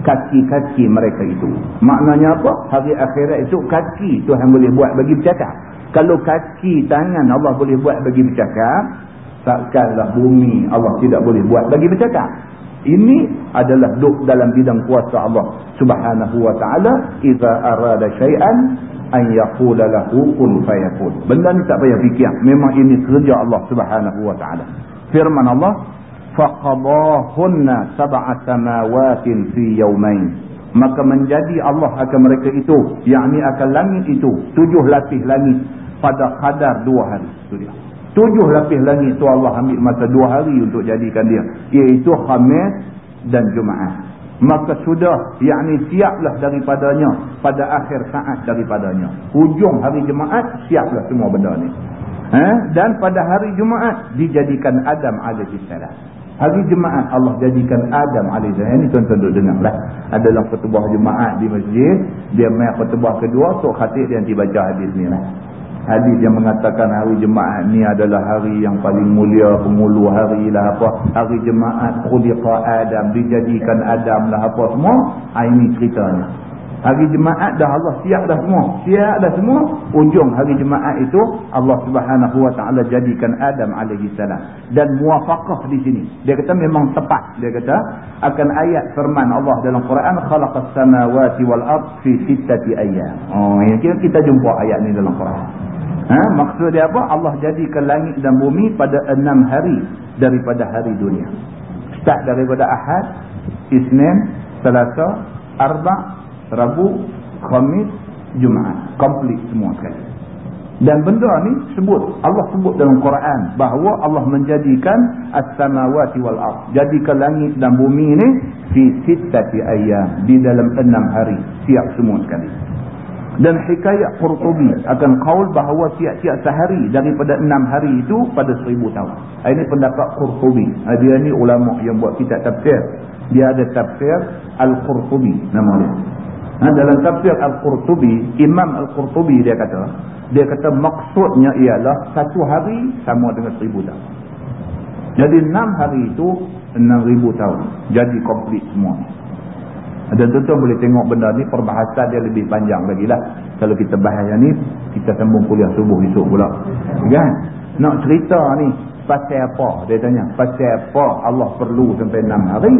kaki-kaki mereka itu. Maknanya apa? Hari akhirat itu kaki Tuhan boleh buat bagi bercakap. Kalau kaki tangan Allah boleh buat bagi bercakap takkanlah bumi Allah tidak boleh buat bagi bercakap. Ini adalah duk dalam bidang kuasa Allah subhanahu wa ta'ala. Iza arada syai'an an yaqula lahu kun fayakun. Benda ni tak payah fikir. Memang ini kerja Allah Subhanahu wa taala. Firman Allah, faqadahunna sab'a samawatin fi yawmayn. Maka menjadi Allah akan mereka itu, yakni akan langit itu, tujuh lapis langit pada kadar dua hari. Itu dia. Tujuh lapis langit tu Allah ambil masa dua hari untuk jadikan dia. Iaitu Khamis dan Jumaat. Maka sudah, yakni siaplah daripadanya pada akhir saat daripadanya. Hujung hari Jumaat, siaplah semua benda ni. Ha? Dan pada hari Jumaat, dijadikan Adam alaihissalam. Hari Jumaat Allah jadikan Adam alaihissalam. Ini tuan-tuan duduk dengar lah. Adalah ketubah Jumaat di masjid. Dia main ketubah kedua, Tok Khatib dia nanti baca hadis ni lah hadis yang mengatakan hari jemaat ni adalah hari yang paling mulia pemulu hari lah apa. Hari jemaat khuliqa Adam dijadikan Adam lah apa semua. Ha, ini ceritanya hari jemaat dah Allah siap dah semua siap dah semua ujung hari jemaat itu Allah subhanahu wa ta'ala jadikan Adam alaihi salam dan muafakah di sini dia kata memang tepat dia kata akan ayat firman Allah dalam Quran khalaqas samawati wal ard fi sittati ayyam oh yang kita, kita jumpa ayat ni dalam Quran Ha? Maksud dia apa? Allah jadikan langit dan bumi pada enam hari daripada hari dunia. Start daripada Ahad, Isnin, Selasa, Arba, Rabu, Khamis, Jumaat. Komplit semua sekali. Dan benda ni sebut, Allah sebut dalam Quran bahawa Allah menjadikan as-samawati wal ard. Jadikan langit dan bumi ni fi sittati ayyam di dalam enam hari. Siap semua sekali dan hikayat Qurtubi akan kaul bahawa tiap-tiap sehari daripada enam hari itu pada seribu tahun. Ini pendapat Qurtubi. Ah, dia ni ulama yang buat kitab tafsir. Dia ada tafsir Al-Qurtubi nama dia. Ha, dalam tafsir Al-Qurtubi, Imam Al-Qurtubi dia kata, dia kata maksudnya ialah satu hari sama dengan seribu tahun. Jadi enam hari itu enam ribu tahun. Jadi komplit semua. Dan tuan-tuan boleh tengok benda ni perbahasan dia lebih panjang lagi lah. Kalau kita bahas yang ni, kita sambung kuliah subuh esok pula. Kan? Nak cerita ni, pasal apa? Dia tanya, pasal apa Allah perlu sampai enam hari?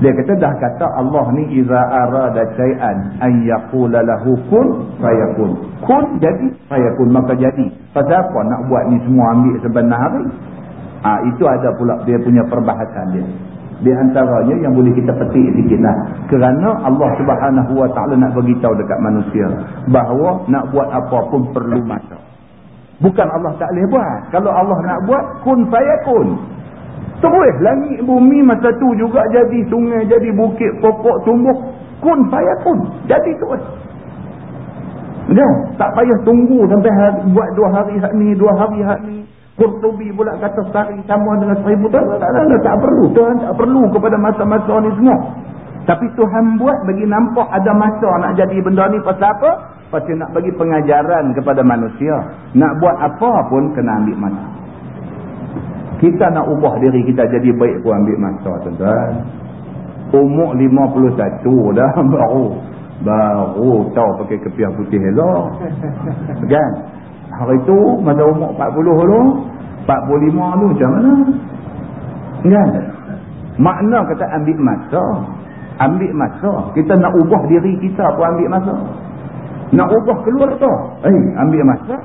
Dia kata dah kata Allah ni iza arada syai'an an yaqula lahu kun fayakun. Kun jadi fayakun maka jadi. Pasal apa nak buat ni semua ambil enam hari? Ah ha, itu ada pula dia punya perbahasan dia. Di antaranya yang boleh kita petik sikitlah. Kerana Allah Subhanahu Wa Taala nak bagi tahu dekat manusia bahawa nak buat apa pun perlu masa. Bukan Allah tak boleh buat. Kalau Allah nak buat kun fayakun. Terus langit bumi masa tu juga jadi sungai, jadi bukit, pokok tumbuh kun fayakun. Jadi terus. Ya, tak payah tunggu sampai hari, buat dua hari hak ni, dua hari hak ni. Qurtubi pula kata sehari sama dengan seribu tahun. Tak, tak, tak, tak perlu. Tuhan tak perlu kepada masa-masa ni semua. Tapi Tuhan buat bagi nampak ada masa nak jadi benda ni pasal apa? Pasal nak bagi pengajaran kepada manusia. Nak buat apa pun kena ambil masa. Kita nak ubah diri kita jadi baik pun ambil masa tuan-tuan. Umur 51 dah baru. Baru tahu pakai kepiah putih elok. Kan? Hari itu masa umur 40 dulu, 45 tu macam mana? Kan? Makna kata ambil masa. Ambil masa. Kita nak ubah diri kita pun ambil masa. Nak ubah keluar tu. Eh, ambil masa.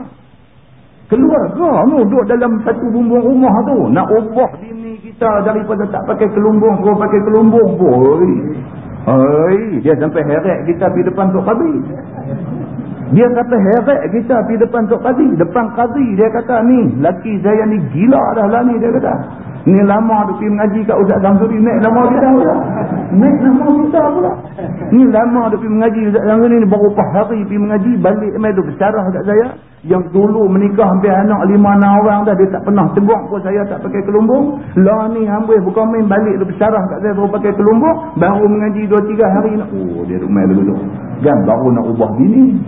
Keluar ke? No, duduk dalam satu bumbung rumah tu. Nak ubah diri kita daripada tak pakai kelumbung ke pakai kelumbung. Boy. Oi, dia sampai heret kita pergi depan Tok Kabi. Dia kata heret kita pergi depan Tok Qadi. Depan Qadi dia kata ni. Laki saya ni gila dah lah ni dia kata. Ni lama dia pergi mengaji kat Ustaz Zamsuri. Naik lama kita pula. Naik lama kita pula. Ni lama dia pergi mengaji Ustaz Zamsuri ni. Berapa hari pergi mengaji. Balik mai tu bersyarah kat saya. Yang dulu menikah hampir anak lima enam orang dah. Dia tak pernah tegur pun saya tak pakai kelumbung. Lah ni ambil bukan main balik tu bersyarah kat saya. Baru pakai kelumbung. Baru mengaji dua tiga hari. Oh dia main dulu. Kan baru nak ubah bini.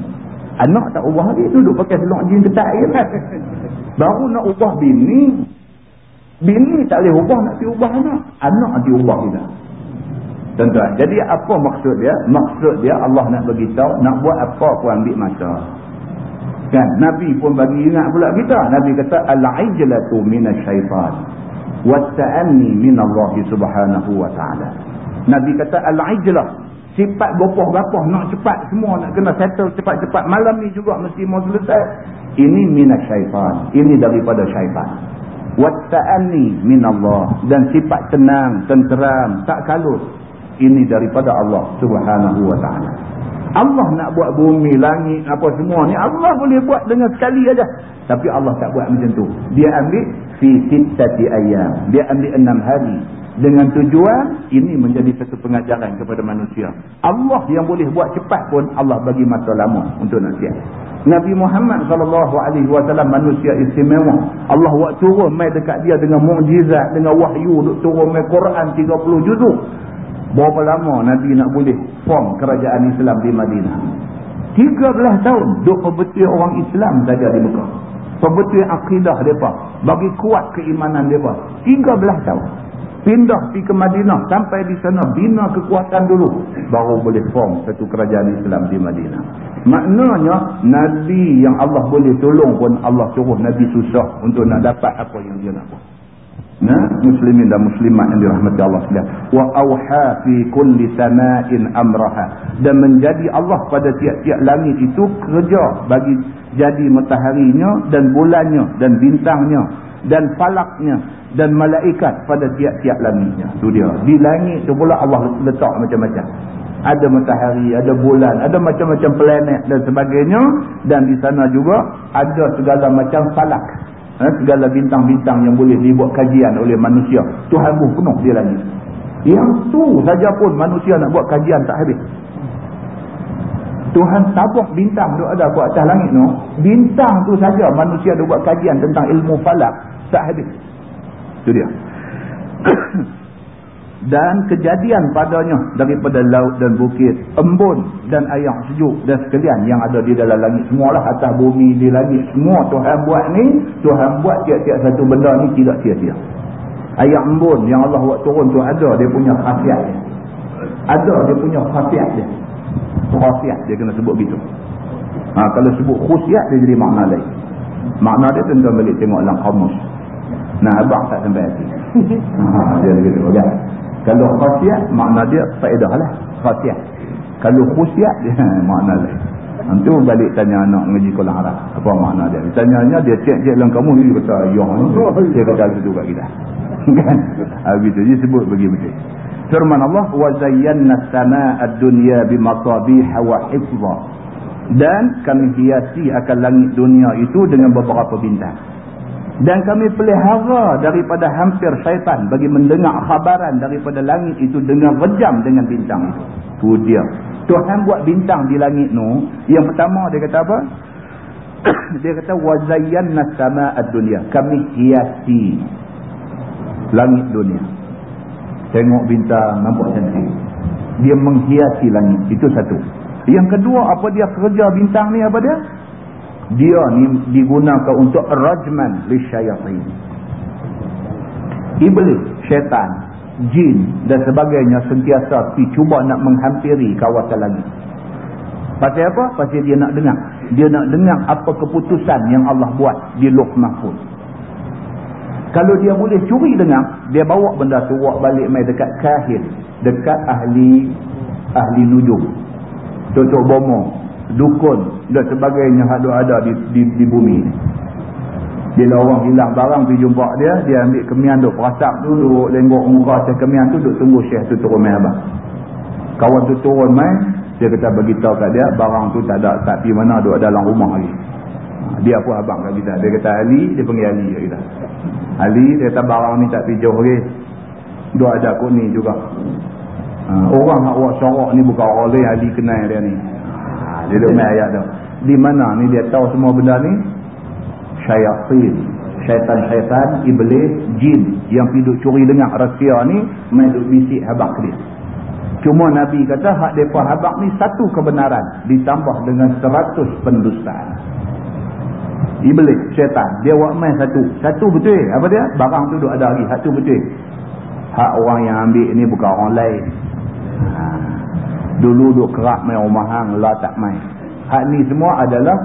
Anak tak ubah lagi. Duduk pakai selok jin ketat je kan. Baru nak ubah bini. Bini tak boleh ubah nak diubah anak. Anak diubah juga. Tuan-tuan. Jadi apa maksud dia? Maksud dia Allah nak beritahu. Nak buat apa pun ambil masa. Kan? Nabi pun bagi ingat pula kita. Nabi kata. Al-ijlatu minasyaitan. Watta'anni minallahi subhanahu wa ta'ala. Nabi kata al-ijlah. Sifat gopoh-gopoh nak cepat semua nak kena settle cepat-cepat. Malam ni juga mesti mau selesai. Ini minas syaitan. Ini daripada syaitan. Watta'anni minallah. Dan sifat tenang, tenteram, tak kalut. Ini daripada Allah subhanahu wa ta'ala. Allah nak buat bumi, langit, apa semua ni. Allah boleh buat dengan sekali aja. Tapi Allah tak buat macam tu. Dia ambil fi sittati ayam. Dia ambil enam hari. Dengan tujuan, ini menjadi satu pengajaran kepada manusia. Allah yang boleh buat cepat pun, Allah bagi masa lama untuk nak siap. Nabi Muhammad SAW manusia istimewa. Allah buat turun mai dekat dia dengan mukjizat, dengan wahyu, turun mai Quran 30 juzuk. Berapa lama Nabi nak boleh form kerajaan Islam di Madinah? 13 tahun duk perbetul orang Islam saja di Mekah. Perbetul akidah mereka. Bagi kuat keimanan mereka. 13 tahun. Pindah pergi ke Madinah. Sampai di sana bina kekuatan dulu. Baru boleh form satu kerajaan Islam di Madinah. Maknanya Nabi yang Allah boleh tolong pun Allah suruh Nabi susah untuk nak dapat apa yang dia nak buat. Nah, muslimin dan muslimat yang dirahmati Allah sekalian. Wa auha fi kulli sama'in amraha. Dan menjadi Allah pada tiap-tiap langit itu kerja bagi jadi mataharinya dan bulannya dan bintangnya dan falaknya dan malaikat pada tiap-tiap langitnya. Itu dia. Di langit tu pula Allah letak macam-macam. Ada matahari, ada bulan, ada macam-macam planet dan sebagainya. Dan di sana juga ada segala macam falak eh, segala bintang-bintang yang boleh dibuat kajian oleh manusia. Tuhan pun penuh di langit yang tu saja pun manusia nak buat kajian tak habis. Tuhan tabuk bintang tu ada buat atas langit tu. Bintang tu saja manusia nak buat kajian tentang ilmu falak. Tak habis. Itu dia dan kejadian padanya daripada laut dan bukit, embun dan air sejuk dan sekalian yang ada di dalam langit semualah atas bumi di langit semua Tuhan buat ni, Tuhan buat tiap-tiap satu benda ni tidak sia-sia. Air embun yang Allah buat turun tu ada dia punya khasiat dia. Ada dia punya khasiat dia. Khasiat dia kena sebut gitu. Ha, kalau sebut khusiat dia jadi makna lain. Makna dia tentu balik tengok dalam kamus. Nah, abang tak sampai hati. Ha, dia begitu. Okay. Kalau khasiat, makna dia faedah lah. Khasiat. Kalau khusiat, dia makna lain. Nanti balik tanya anak mengaji kolam arah. Apa makna dia? Tanya-tanya, dia cek-cek dalam kamu, dia kata, ya, dia kata gitu kat kita. kan? Habis tu, dia sebut bagi betul. Firman Allah, وَزَيَّنَّ السَّمَاءَ الدُّنْيَا بِمَطَابِيحَ وَحِفْظًا Dan kami hiasi akan langit dunia itu dengan beberapa bintang dan kami pelihara daripada hampir syaitan bagi mendengar khabaran daripada langit itu dengan rejam dengan bintang itu. Itu dia. Tuhan buat bintang di langit tu. Yang pertama dia kata apa? dia kata wazayyanna sama'ad dunya. Kami hiasi langit dunia. Tengok bintang nampak cantik. Dia menghiasi langit. Itu satu. Yang kedua apa dia kerja bintang ni apa dia? Dia ni digunakan untuk rajman li syayatin iblis syaitan jin dan sebagainya sentiasa cuba nak menghampiri kawasan lagi pasal apa? Pasal dia nak dengar. Dia nak dengar apa keputusan yang Allah buat di Lauh Mahfuz. Kalau dia boleh curi dengar dia bawa benda tu balik mai dekat kahin dekat ahli ahli nujum. Tutup bomo dukun dan sebagainya ada ada di, di, di bumi. Bila orang hilang barang pergi jumpa dia, dia ambil kemian duk perasap tu, duk lenggok muka atas kemian tu, duk tunggu syekh tu turun main abang. Kawan tu turun main, dia kata beritahu kat dia, barang tu tak ada, tak pergi mana, duk dalam rumah lagi. Ha, dia pun abang kat kita. Dia kata Ali, dia panggil Ali kat kita. Ali, dia kata barang ni tak pergi jauh lagi. Duk ada kot ni juga. Ha, orang nak buat sorok ni bukan orang lain, Ali kenal dia ni. Dia duduk main ayat tu. Di mana ni dia tahu semua benda ni? Syaitan. Syaitan-syaitan, iblis, jin. Yang hidup curi dengar rahsia ni, main duduk bisik habak dia. Cuma Nabi kata, hak mereka habak ni satu kebenaran. Ditambah dengan seratus pendustaan. Iblis, syaitan. Dia buat main satu. Satu betul. Apa dia? Barang tu duduk ada lagi. Satu betul. Hak orang yang ambil ni bukan orang lain. Haa. Dulu duk kerak main rumah hang, lah tak main. Hak ni semua adalah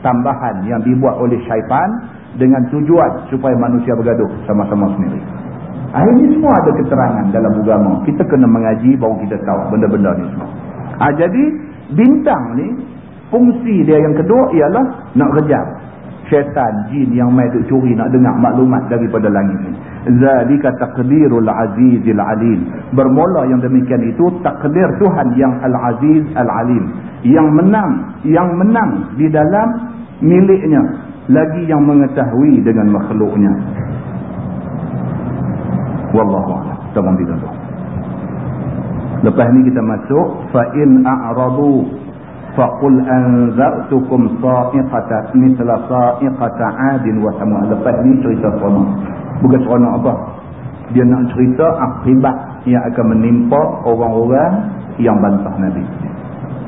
tambahan yang dibuat oleh syaitan dengan tujuan supaya manusia bergaduh sama-sama sendiri. Ini semua ada keterangan dalam agama. Kita kena mengaji baru kita tahu benda-benda ni semua. Ah, jadi bintang ni fungsi dia yang kedua ialah nak kejar syaitan jin yang mai duk curi nak dengar maklumat daripada langit ni. Zalika taqdirul azizil alim. Bermula yang demikian itu takdir Tuhan yang al-aziz al-alim. Yang menang, yang menang di dalam miliknya lagi yang mengetahui dengan makhluknya. Wallahu a'lam. Tolong ditonton. Lepas ni kita masuk fa in a'radu faqul anzartukum sa'iqatan mithla sa'iqata 'adin wa samud. Lepas ni cerita seronok. Bukan seronok apa? Dia nak cerita akibat yang akan menimpa orang-orang yang bantah Nabi.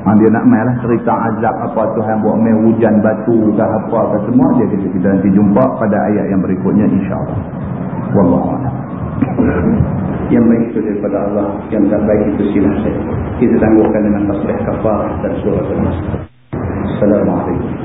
Ha, dia nak main lah cerita azab apa Tuhan buat main hujan batu ke apa ke semua. Dia kata kita nanti jumpa pada ayat yang berikutnya insyaAllah. Wallahualam yang baik itu daripada Allah yang tak baik itu silap saya. Kita tangguhkan dengan tasbih kafar dan surah Assalamualaikum